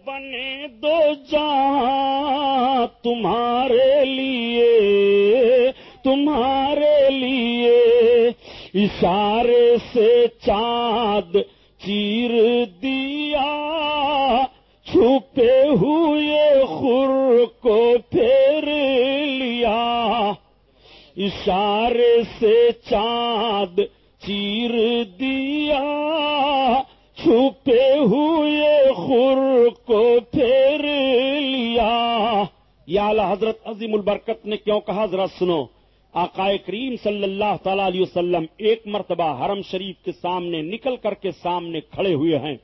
بنے دو جہاں تمہارے لیے تمہارے لیے۔ اشارے سے چاند چیر دیا، چھپے ہوئے خر کو پھیر لیا۔ اشارے سے چاند چیر دیا، چھپے ہوئے خر کو پھیر لیا۔ یا حضرت عظیم البرکت نے کیوں کہا؟ ذرا سنو۔ آقا کریم صلی اللہ تعالی علیہ وسلم ایک مرتبہ حرم شریف کے سامنے نکل کر کے سامنے کھڑے ہوئے ہیں۔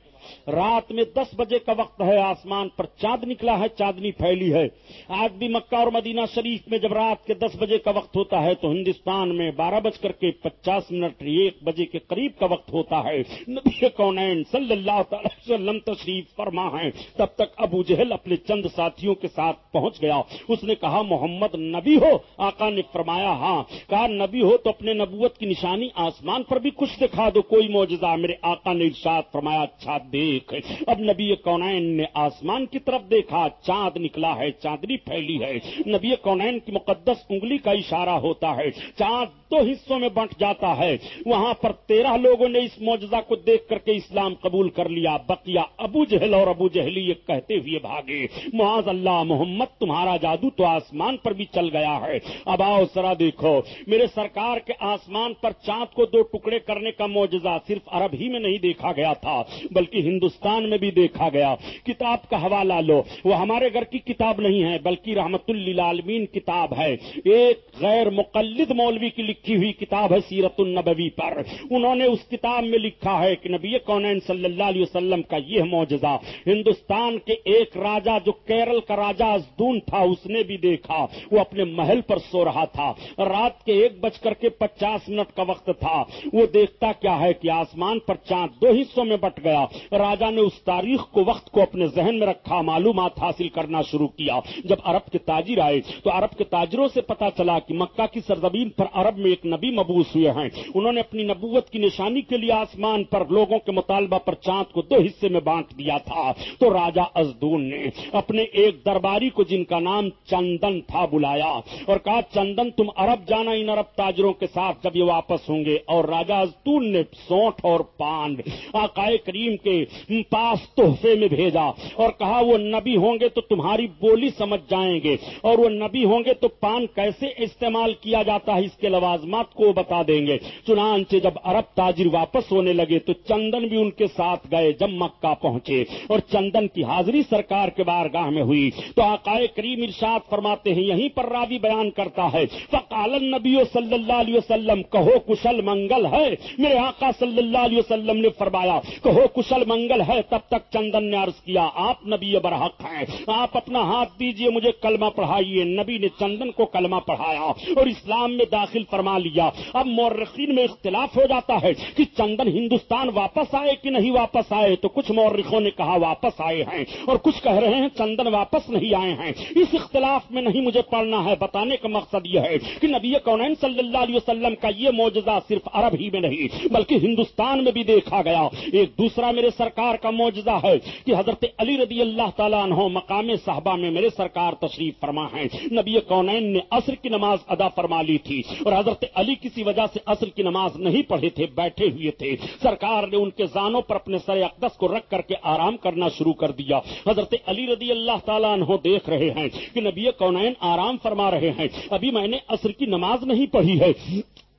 رات میں دس بجے کا وقت ہے، آسمان پر چاند نکلا ہے، چاندنی پھیلی ہے۔ آج بھی مکہ اور مدینہ شریف میں جب رات کے دس بجے کا وقت ہوتا ہے تو ہندوستان میں بارہ بج کر کے پچاس منٹ، ایک بجے کے قریب کا وقت ہوتا ہے۔ نبی کونین صلی اللہ تعالی وسلم تشریف فرما ہے تب تک ابو جہل اپنے چند ساتھیوں کے ساتھ پہنچ گیا۔ اس نے کہا، محمد نبی ہو؟ آقا نے فرمایا ہاں۔ کہا، نبی ہو تو اپنے نبوت کی نشانی آسمان پر بھی کچھ دکھا دو، کوئی معجزہ۔ میرے آقا نے ارشاد فرمایا اچھا دیکھ اب نبی کونین نے آسمان کی طرف دیکھا، چاند نکلا ہے، چاندنی پھیلی ہے۔ نبی کونین کی مقدس انگلی کا اشارہ ہوتا ہے، چاند دو حصوں میں بنٹ جاتا ہے۔ وہاں پر تیرہ لوگوں نے اس موجزہ کو دیکھ کر کے اسلام قبول کر لیا۔ بقیہ ابو جہل اور ابو جہلی یہ کہتے ہوئے بھاگے۔ معاذ اللہ، محمد تمہارا جادو تو آسمان پر بھی چل گیا ہے۔ اب آؤ سرا دیکھو، میرے سرکار کے آسمان پر چاند کو دو ٹکڑے کرنے کا موجزہ صرف عرب ہی میں نہیں دیکھا گیا تھا، بلکہ ہندوستان میں بھی دیکھا گیا۔ کتاب کا حوالہ لو۔ وہ ہمارے گھر کی کتاب نہیں ہے، بلکہ رحمت للعالمین کتاب ہے۔ ایک غیر مقلد مولوی کی لکھی ہوئی کتاب ہے سیرت النبوی پر۔ انہوں نے اس کتاب میں لکھا ہے کہ نبی کونین صلی اللہ علیہ وسلم کا یہ معجزہ، ہندوستان کے ایک راجا جو کیرل کا راجا ازدون تھا، اس نے بھی دیکھا۔ وہ اپنے محل پر سو رہا تھا۔ رات کے ایک بج کر کے پچاس منٹ کا وقت تھا۔ وہ دیکھتا کیا ہے کہ آسمان پر چاند دو حصوں میں بٹ گیا۔ راجا نے اس تاریخ کو وقت کو اپنے ذہن میں رکھا، معلومات حاصل کرنا شروع کیا۔ جب عرب کے تاجر آئے تو عرب کے تاجروں سے پتا چلا کہ مکہ کی سرزمین پر عرب میں ایک نبی مبوس ہوئے ہیں۔ انہوں نے اپنی نبوت کی نشانی کے لیے آسمان پر لوگوں کے مطالبہ پر چاند کو دو حصے میں بانٹ دیا تھا۔ تو راجا ازدون نے اپنے ایک درباری کو جن کا نام چندن تھا بلایا اور کہا، چندن، تم عرب جانا ان عرب تاجروں کے ساتھ جب یہ واپس ہوں گے۔ اور راجا ازدون نے سونٹ اور پان آقائے کریم کے پاس تحفے میں بھیجا اور کہا وہ نبی ہوں گے تو تمہاری بولی سمجھ جائیں گے اور وہ نبی ہوں گے تو پان کیسے استعمال کیا جاتا ہے اس کے لوازمات کو بتا دیں گے چنانچہ جب عرب تاجر واپس ہونے لگے تو چندن بھی ان کے ساتھ گئے جب مکہ پہنچے اور چندن کی حاضری سرکار کے بارگاہ میں ہوئی تو آقائے کریم ارشاد فرماتے ہیں یہیں پر راوی بیان کرتا ہے فقال النبی صلی اللہ علیہ وسلم، کہو کشل منگل ہے؟ میرے آقا صلی اللہ علیہ وسلم نے فرمایا، کہو کشل منگل ہے تب تک چندن نے عرض کیا، آپ نبی برحق ہیں۔ آپ اپنا ہاتھ دیجیے، مجھے کلمہ پڑھائیے۔ نبی نے چندن کو کلمہ پڑھایا اور اسلام میں داخل فرما لیا۔ اب مورخین میں اختلاف ہو جاتا ہے کہ چندن ہندوستان واپس آئے کہ نہیں واپس آئے۔ تو کچھ مورخوں نے کہا، واپس آئے ہیں۔ اور کچھ کہہ رہے ہیں، چندن واپس نہیں آئے ہیں۔ اس اختلاف میں نہیں مجھے پڑھنا ہے۔ بتانے کا مقصد یہ ہے کہ نبی کونین صلی اللہ علیہ وسلم کا یہ موجزہ صرف عرب ہی میں نہیں، بلکہ ہندوستان میں بھی دیکھا گیا۔ ایک دوسرا میرے سرکار کا موجزہ ہے کہ حضرت علی رضی اللہ تعالیٰ عنہ مقام صحابہ میں میرے سرکار تشریف فرما ہے نبی کونین نے عصر کی نماز ادا فرما لی تھی اور حضرت علی کسی وجہ سے عصر کی نماز نہیں پڑھے تھے، بیٹھے ہوئے تھے۔ سرکار نے ان کے زانوں پر اپنے سر اقدس کو رکھ کر کے آرام کرنا شروع کر دیا۔ حضرت علی رضی اللہ تعالیٰ عنہ دیکھ رہے ہیں کہ نبی کونین آرام فرما رہے ہیں۔ ابھی میں نے عصر کی نماز نہیں پڑھی ہے۔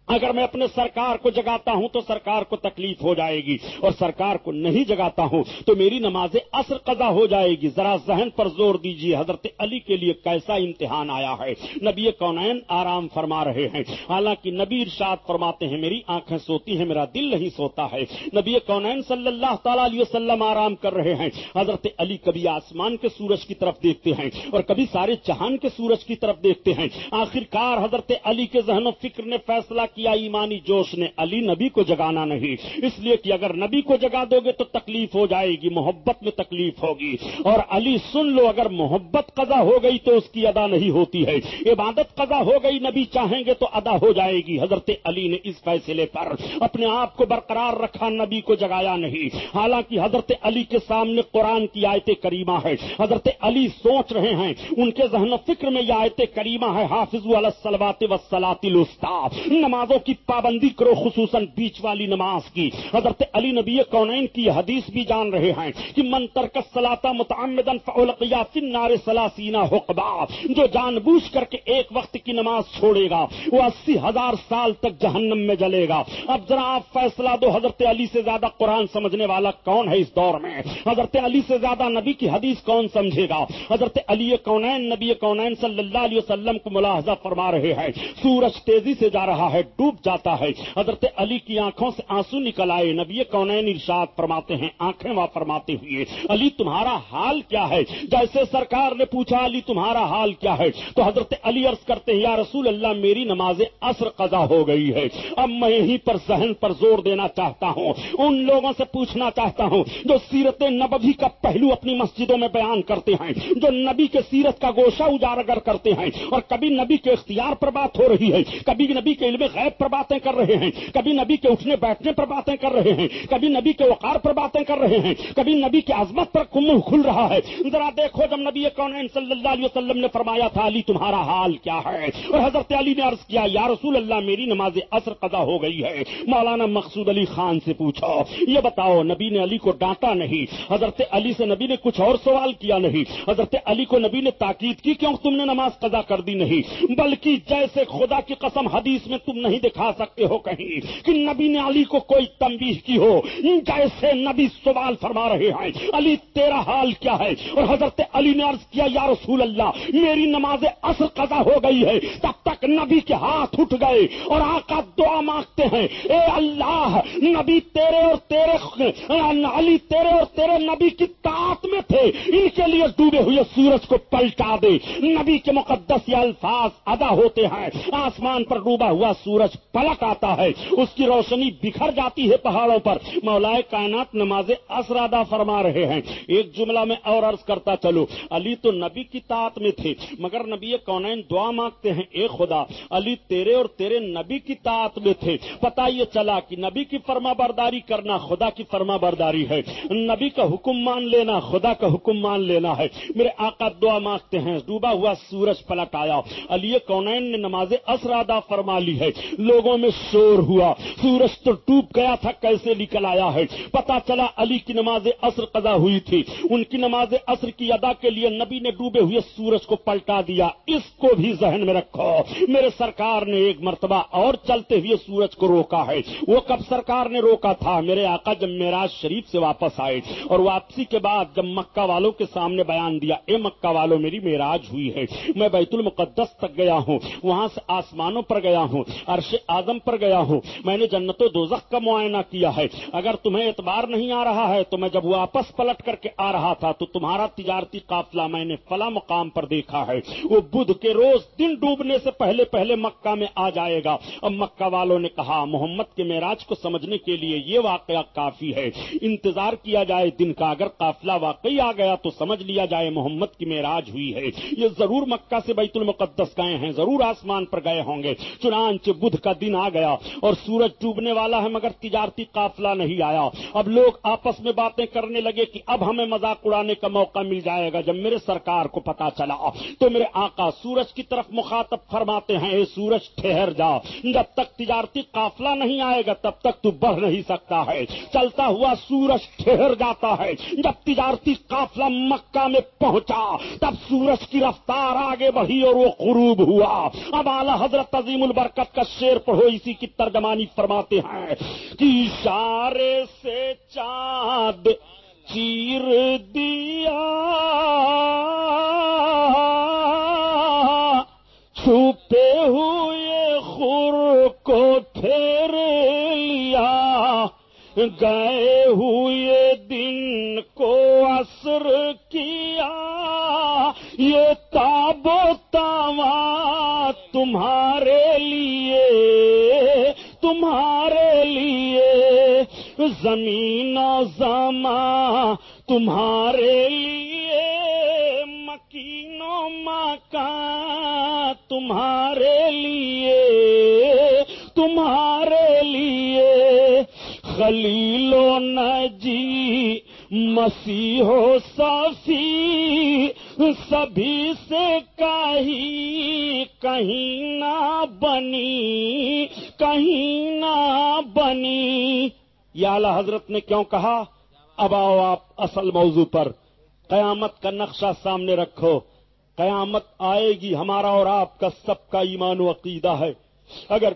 اگر میں اپنے سرکار کو جگاتا ہوں تو سرکار کو تکلیف ہو جائے گی اور سرکار کو نہیں جگاتا ہوں تو میری نماز اثر قضا ہو جائے گی۔ ذرا ذہن پر زور دیجیے حضرت علی کے لیے کیسا امتحان آیا ہے؟ نبی کونین آرام فرما رہے ہیں۔ حالانکہ نبی ارشاد فرماتے ہیں، میری آنکھیں سوتی ہیں، میرا دل نہیں سوتا ہے۔ نبی کونین صلی اللہ تعالی علیہ وسلم آرام کر رہے ہیں۔ حضرت علی کبھی آسمان کے سورج کی طرف دیکھتے ہیں اور کبھی سارے جہان کے سورج کی طرف دیکھتے ہیں۔ آخرکار حضرت علی کے ذہن و فکر نے فیصلہ کیا ایمانی جوش نے علی نبی کو جگانا نہیں؟ اس لیے کہ اگر نبی کو جگا دو گے تو تکلیف ہو جائے گی، محبت میں تکلیف ہوگی۔ اور علی سن لو، اگر محبت قضا ہو گئی تو اس کی ادا نہیں ہوتی ہے۔ عبادت قضا ہو گئی، نبی چاہیں گے تو ادا ہو جائے گی۔ حضرت علی نے اس فیصلے پر اپنے آپ کو برقرار رکھا، نبی کو جگایا نہیں۔ حالانکہ حضرت علی کے سامنے قرآن کی آیت کریمہ ہے۔ حضرت علی سوچ رہے ہیں، ان کے ذہن و فکر میں یہ آیت کریمہ ہے، حافظ السلوات وسلاط نمازوں کی پابندی کرو، خصوصاً بیچ والی نماز کی۔ حضرت علی نبی کونین کی حدیث بھی جان رہے ہیں کہ من ترک سلاتا متعمدن فعلقیا فنار سلاسینہ حقبا، جو جان بوجھ کر کے ایک وقت کی نماز چھوڑے گا، وہ اسی ہزار سال تک جہنم میں جلے گا۔ اب ذرا آپ فیصلہ دو حضرت علی سے زیادہ قرآن سمجھنے والا کون ہے اس دور میں؟ حضرت علی سے زیادہ نبی کی حدیث کون سمجھے گا؟ حضرت علی کونین، نبی کونین صلی اللہ علیہ وسلم کو ملاحظہ فرما رہے ہیں۔ سورج تیزی سے جا رہا ہے ڈوب جاتا ہے۔ حضرت علی کی آنکھوں سے آنسو نکل آئے۔ نبی کونین ارشاد فرماتے ہیں، آنکھیں وہاں فرماتے ہوئے۔ علی، تمہارا حال کیا ہے؟ جیسے سرکار نے پوچھا، علی، تمہارا حال کیا ہے؟ تو حضرت علی عرض کرتے ہیں، یا رسول اللہ، میری نماز اثر قضا ہو گئی ہے۔ اب میں یہیں پر ذہن پر زور دینا چاہتا ہوں، ان لوگوں سے پوچھنا چاہتا ہوں جو سیرت نبوی کا پہلو اپنی مسجدوں میں بیان کرتے ہیں، جو نبی کے سیرت کا گوشہ اجاگر کرتے ہیں۔ اور کبھی نبی کے اختیار پر بات ہو رہی ہے، کبھی نبی کے علم غیر غیب پر باتیں کر رہے ہیں۔ کبھی نبی کے اٹھنے بیٹھنے پر باتیں کر رہے ہیں۔ کبھی نبی کے وقار پر باتیں کر رہے ہیں۔ کبھی نبی کی عظمت پر کم کھل رہا ہے۔ ذرا دیکھو جب نبی کون صلی اللہ علیہ وسلم نے فرمایا تھا، علی، تمہارا حال کیا ہے؟ اور حضرت علی نے عرض کیا، یا رسول اللہ، میری نماز اثر قضا ہو گئی ہے۔ مولانا مقصود علی خان سے پوچھو یہ بتاؤ، نبی نے علی کو ڈانٹا نہیں؟ حضرت علی سے نبی نے کچھ اور سوال کیا نہیں؟ حضرت علی کو نبی نے تاکید کی کیوں تم نے نماز قضا کر دی نہیں، بلکہ جیسے خدا کی قسم حدیث میں تم نہیں دکھا سکتے ہو کہیں کہ نبی نے علی کو کوئی تنبیہ کی ہو۔ جیسے نبی سوال فرما رہے ہیں، علی تیرا حال کیا ہے؟ اور حضرت علی نے عرض کیا، یا رسول اللہ، میری نماز اصل قضا ہو گئی ہے، تب تک نبی کے ہاتھ اٹھ گئے اور آقا دعا مانگتے ہیں، اے اللہ، نبی تیرے اور تیرے، علی تیرے اور تیرے نبی کی طاعت میں تھے، ان کے لیے ڈوبے ہوئے سورج کو پلٹا دے۔ نبی کے مقدس یا الفاظ ادا ہوتے ہیں، آسمان پر ڈوبا ہوا سورج پلٹ آتا ہے۔ اس کی روشنی بکھر جاتی ہے پہاڑوں پر۔ مولائے کائنات نماز اثر ادا فرما رہے ہیں۔ ایک جملہ میں اور عرض کرتا چلو۔ علی تو نبی کی طاعت میں تھے، مگر نبی کونین دعا مانگتے ہیں، اے خدا، علی تیرے اور تیرے نبی کی طاعت میں تھے۔ پتا یہ چلا کہ نبی کی فرما برداری کرنا خدا کی فرما برداری ہے۔ نبی کا حکم مان لینا خدا کا حکم مان لینا ہے۔ میرے آقا دعا مانگتے ہیں، ڈوبا ہوا سورج پلٹ آیا۔ علی کونین نے نماز اثر ادا فرما لی ہے۔ لوگوں میں شور ہوا۔ سورج تو ڈوب گیا تھا، کیسے نکل آیا ہے؟ پتا چلا علی کی نماز اثر قضا ہوئی تھی۔ ان کی نماز اثر کی ادا کے لیے نبی نے ڈوبے ہوئے سورج کو پلٹا دیا۔ اس کو بھی ذہن میں رکھو۔ میرے سرکار نے ایک مرتبہ اور چلتے ہوئے سورج کو روکا ہے۔ وہ کب سرکار نے روکا تھا؟ میرے آقا جب میراج شریف سے واپس آئے اور واپسی کے بعد جب مکہ والوں کے سامنے بیان دیا، اے مکہ والوں میری میراج ہوئی ہے۔ میں بیت المقدس تک گیا ہوں۔ وہاں سے آسمانوں پر گیا ہوں۔ عرش اعظم پر گیا ہوں۔ میں نے جنت و دوزخ کا معائنہ کیا ہے۔ اگر تمہیں اعتبار نہیں آ رہا ہے تو میں جب واپس پلٹ کر کے آ رہا تھا تو تمہارا تجارتی قافلہ میں نے فلا مقام پر دیکھا ہے۔ وہ بدھ کے روز دن ڈوبنے سے پہلے پہلے مکہ میں آ جائے گا۔ اب مکہ والوں نے کہا، محمد کے معراج کو سمجھنے کے لیے یہ واقعہ کافی ہے۔ انتظار کیا جائے دن کا۔ اگر قافلہ واقعی آ گیا تو سمجھ لیا جائے محمد کی معراج ہوئی ہے۔ یہ ضرور مکہ سے بیت المقدس گئے ہیں، ضرور آسمان پر گئے ہوں گے۔ چنانچہ بدھ کا دن آ گیا اور سورج ڈوبنے والا ہے مگر تجارتی قافلہ نہیں آیا۔ اب لوگ آپس میں باتیں کرنے لگے کہ اب ہمیں مذاق اڑانے کا موقع مل جائے گا۔ جب میرے سرکار کو پتا چلا تو میرے آقا سورج کی طرف مخاطب فرماتے ہیں، اے سورج، ٹھہر جا۔ جب تک تجارتی قافلہ نہیں آئے گا، تب تک تو بڑھ نہیں سکتا ہے۔ چلتا ہوا سورج ٹھہر جاتا ہے۔ جب تجارتی قافلہ مکہ میں پہنچا، تب سورج کی رفتار آگے بڑھی اور وہ غروب ہوا۔ اب اعلی حضرت عظیم البرکت کا شیر پڑھو، اسی کی ترجمانی فرماتے ہیں کہ اشارے سے چاند چیر دیا، چھپے ہوئے خور کو پھیر لیا، گئے ہوئے دن کو اثر کیا، یہ تاب تاوا زمین و زماں تمہارے لیے مکین و مکان تمہارے لیے تمہارے لیے، خلیل و نجی، مسیح و حضرت نے کیوں کہا؟ اب آؤ آپ اصل موضوع پر۔ قیامت کا نقشہ سامنے رکھو۔ قیامت آئے گی ہمارا اور آپ کا سب کا ایمان و عقیدہ ہے۔ اگر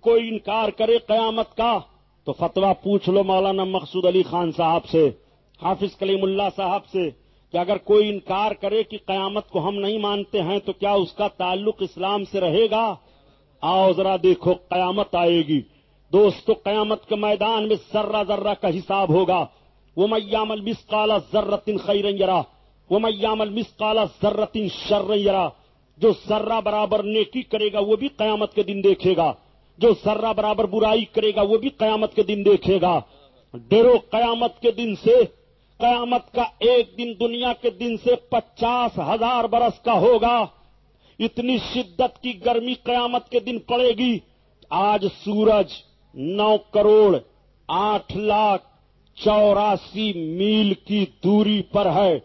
کوئی انکار کرے قیامت کا، تو فتوا پوچھ لو مولانا مقصود علی خان صاحب سے، حافظ کلیم اللہ صاحب سے، کہ اگر کوئی انکار کرے کہ قیامت کو ہم نہیں مانتے ہیں، تو کیا اس کا تعلق اسلام سے رہے گا؟ آؤ ذرا دیکھو، قیامت آئے گی۔ دوستو قیامت کے میدان میں ذرہ ذرہ کا حساب ہوگا۔ وہ میام المس کالا ذرتن خیرا وہ میام المس کالا ذرتن شررا جو ذرہ برابر نیکی کرے گا، وہ بھی قیامت کے دن دیکھے گا۔ جو ذرہ برابر برائی کرے گا، وہ بھی قیامت کے دن دیکھے گا۔ ڈرو قیامت کے دن سے۔ قیامت کا ایک دن دنیا کے دن سے پچاس ہزار برس کا ہوگا۔ اتنی شدت کی گرمی قیامت کے دن پڑے گی۔ آج سورج نو کروڑ آٹھ لاکھ چوراسی میل کی دوری پر ہے۔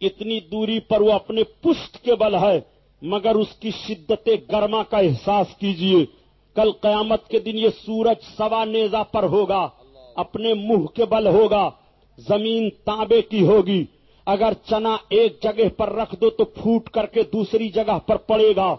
اتنی دوری پر وہ اپنے پشت کے بل ہے، مگر اس کی شدت گرما کا احساس کیجیے۔ کل قیامت کے دن یہ سورج سوا نیزا پر ہوگا، اپنے منہ کے بل ہوگا، زمین تانبے کی ہوگی۔ اگر چنا ایک جگہ پر رکھ دو تو پھوٹ کر کے دوسری جگہ پر پڑے گا۔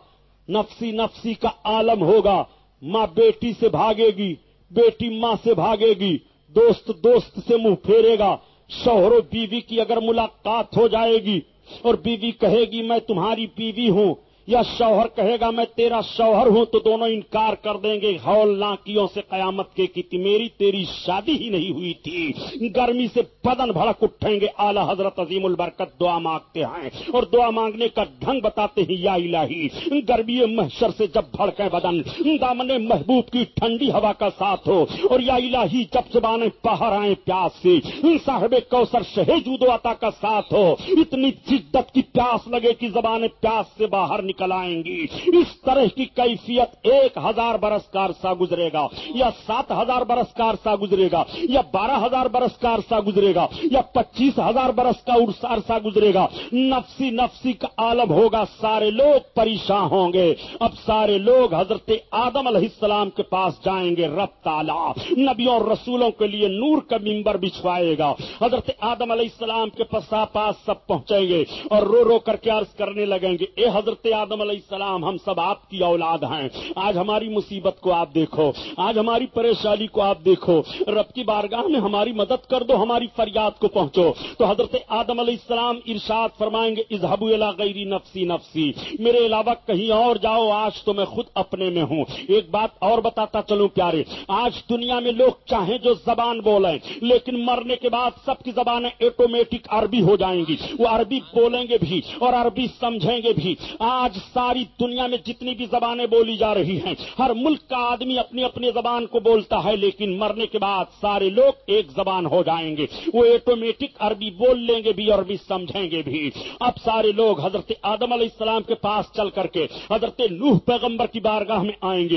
نفسی نفسی کا عالم ہوگا، ماں بیٹی سے بھاگے گی۔ بیٹی ماں سے بھاگے گی، دوست دوست سے منہ پھیرے گا۔ شوہر و بیوی کی اگر ملاقات ہو جائے گی اور بیوی کہے گی، میں تمہاری بیوی ہوں یا شوہر کہے گا، میں تیرا شوہر ہوں تو دونوں انکار کر دیں گے، ہول ناکیوں سے قیامت کے کی تھی، میری تیری شادی ہی نہیں ہوئی تھی، گرمی سے بدن بھڑک اٹھیں گے، اعلی حضرت عظیم البرکت دعا مانگتے ہیں، اور دعا مانگنے کا ڈھنگ بتاتے ہیں، یا الہی، گرمی محشر سے جب بھڑکے بدن، دامن محبوب کی ٹھنڈی ہوا کا ساتھ ہو، اور یا الہی جب زبانیں باہر آئیں پیاس سے، صاحب کوثر شہجود عطا کا ساتھ ہو، اتنی شدت کی پیاس لگے کہ زبانیں پیاس سے باہر نکل نکل آئیں گی۔ اس طرح کی کیفیت ایک ہزار برس کا عرصہ گزرے گا، یا سات ہزار برس کا عرصہ گزرے گا، یا بارہ ہزار برس کا عرصہ گزرے گا، یا پچیس ہزار برس کا عرصہ گزرے گا۔ نفسی نفسی کا عالم ہوگا، سارے لوگ پریشان ہوں گے۔ اب سارے لوگ حضرت آدم علیہ السلام کے پاس جائیں گے، رب تالا نبیوں اور رسولوں کے لیے نور کا ممبر بچھوائے گا۔ حضرت آدم علیہ السلام کے پسا پاس سب پہنچیں گے اور رو رو کر کے عرض کرنے لگیں گے، اے حضرت آدم علیہ السلام، ہم سب آپ کی اولاد ہیں۔ آج ہماری مصیبت کو آپ دیکھو۔ آج ہماری پریشانی کو آپ دیکھو۔ رب کی بارگاہ میں ہماری مدد کر دو، ہماری فریاد کو پہنچو۔ تو حضرت آدم علیہ السلام ارشاد فرمائیں گے اظہب غیری نفسی نفسی۔ میرے علاوہ کہیں اور جاؤ، آج تو میں خود اپنے میں ہوں۔ ایک بات اور بتاتا چلوں پیارے، آج دنیا میں لوگ چاہیں جو زبان بولیں، لیکن مرنے کے بعد سب کی زبانیں ایٹومیٹک عربی ہو جائیں گی۔ وہ عربی بولیں گے بھی اور عربی سمجھیں گے بھی۔ آج ساری دنیا میں جتنی بھی زبانیں بولی جا رہی ہیں، ہر ملک کا آدمی اپنی اپنی زبان کو بولتا ہے، لیکن مرنے کے بعد سارے لوگ ایک زبان ہو جائیں گے۔ وہ ایٹومیٹک عربی بول لیں گے بھی اور بھی سمجھیں گے بھی۔ اب سارے لوگ حضرت آدم علیہ السلام کے پاس چل کر کے، حضرت نوح پیغمبر کی بارگاہ میں آئیں گے۔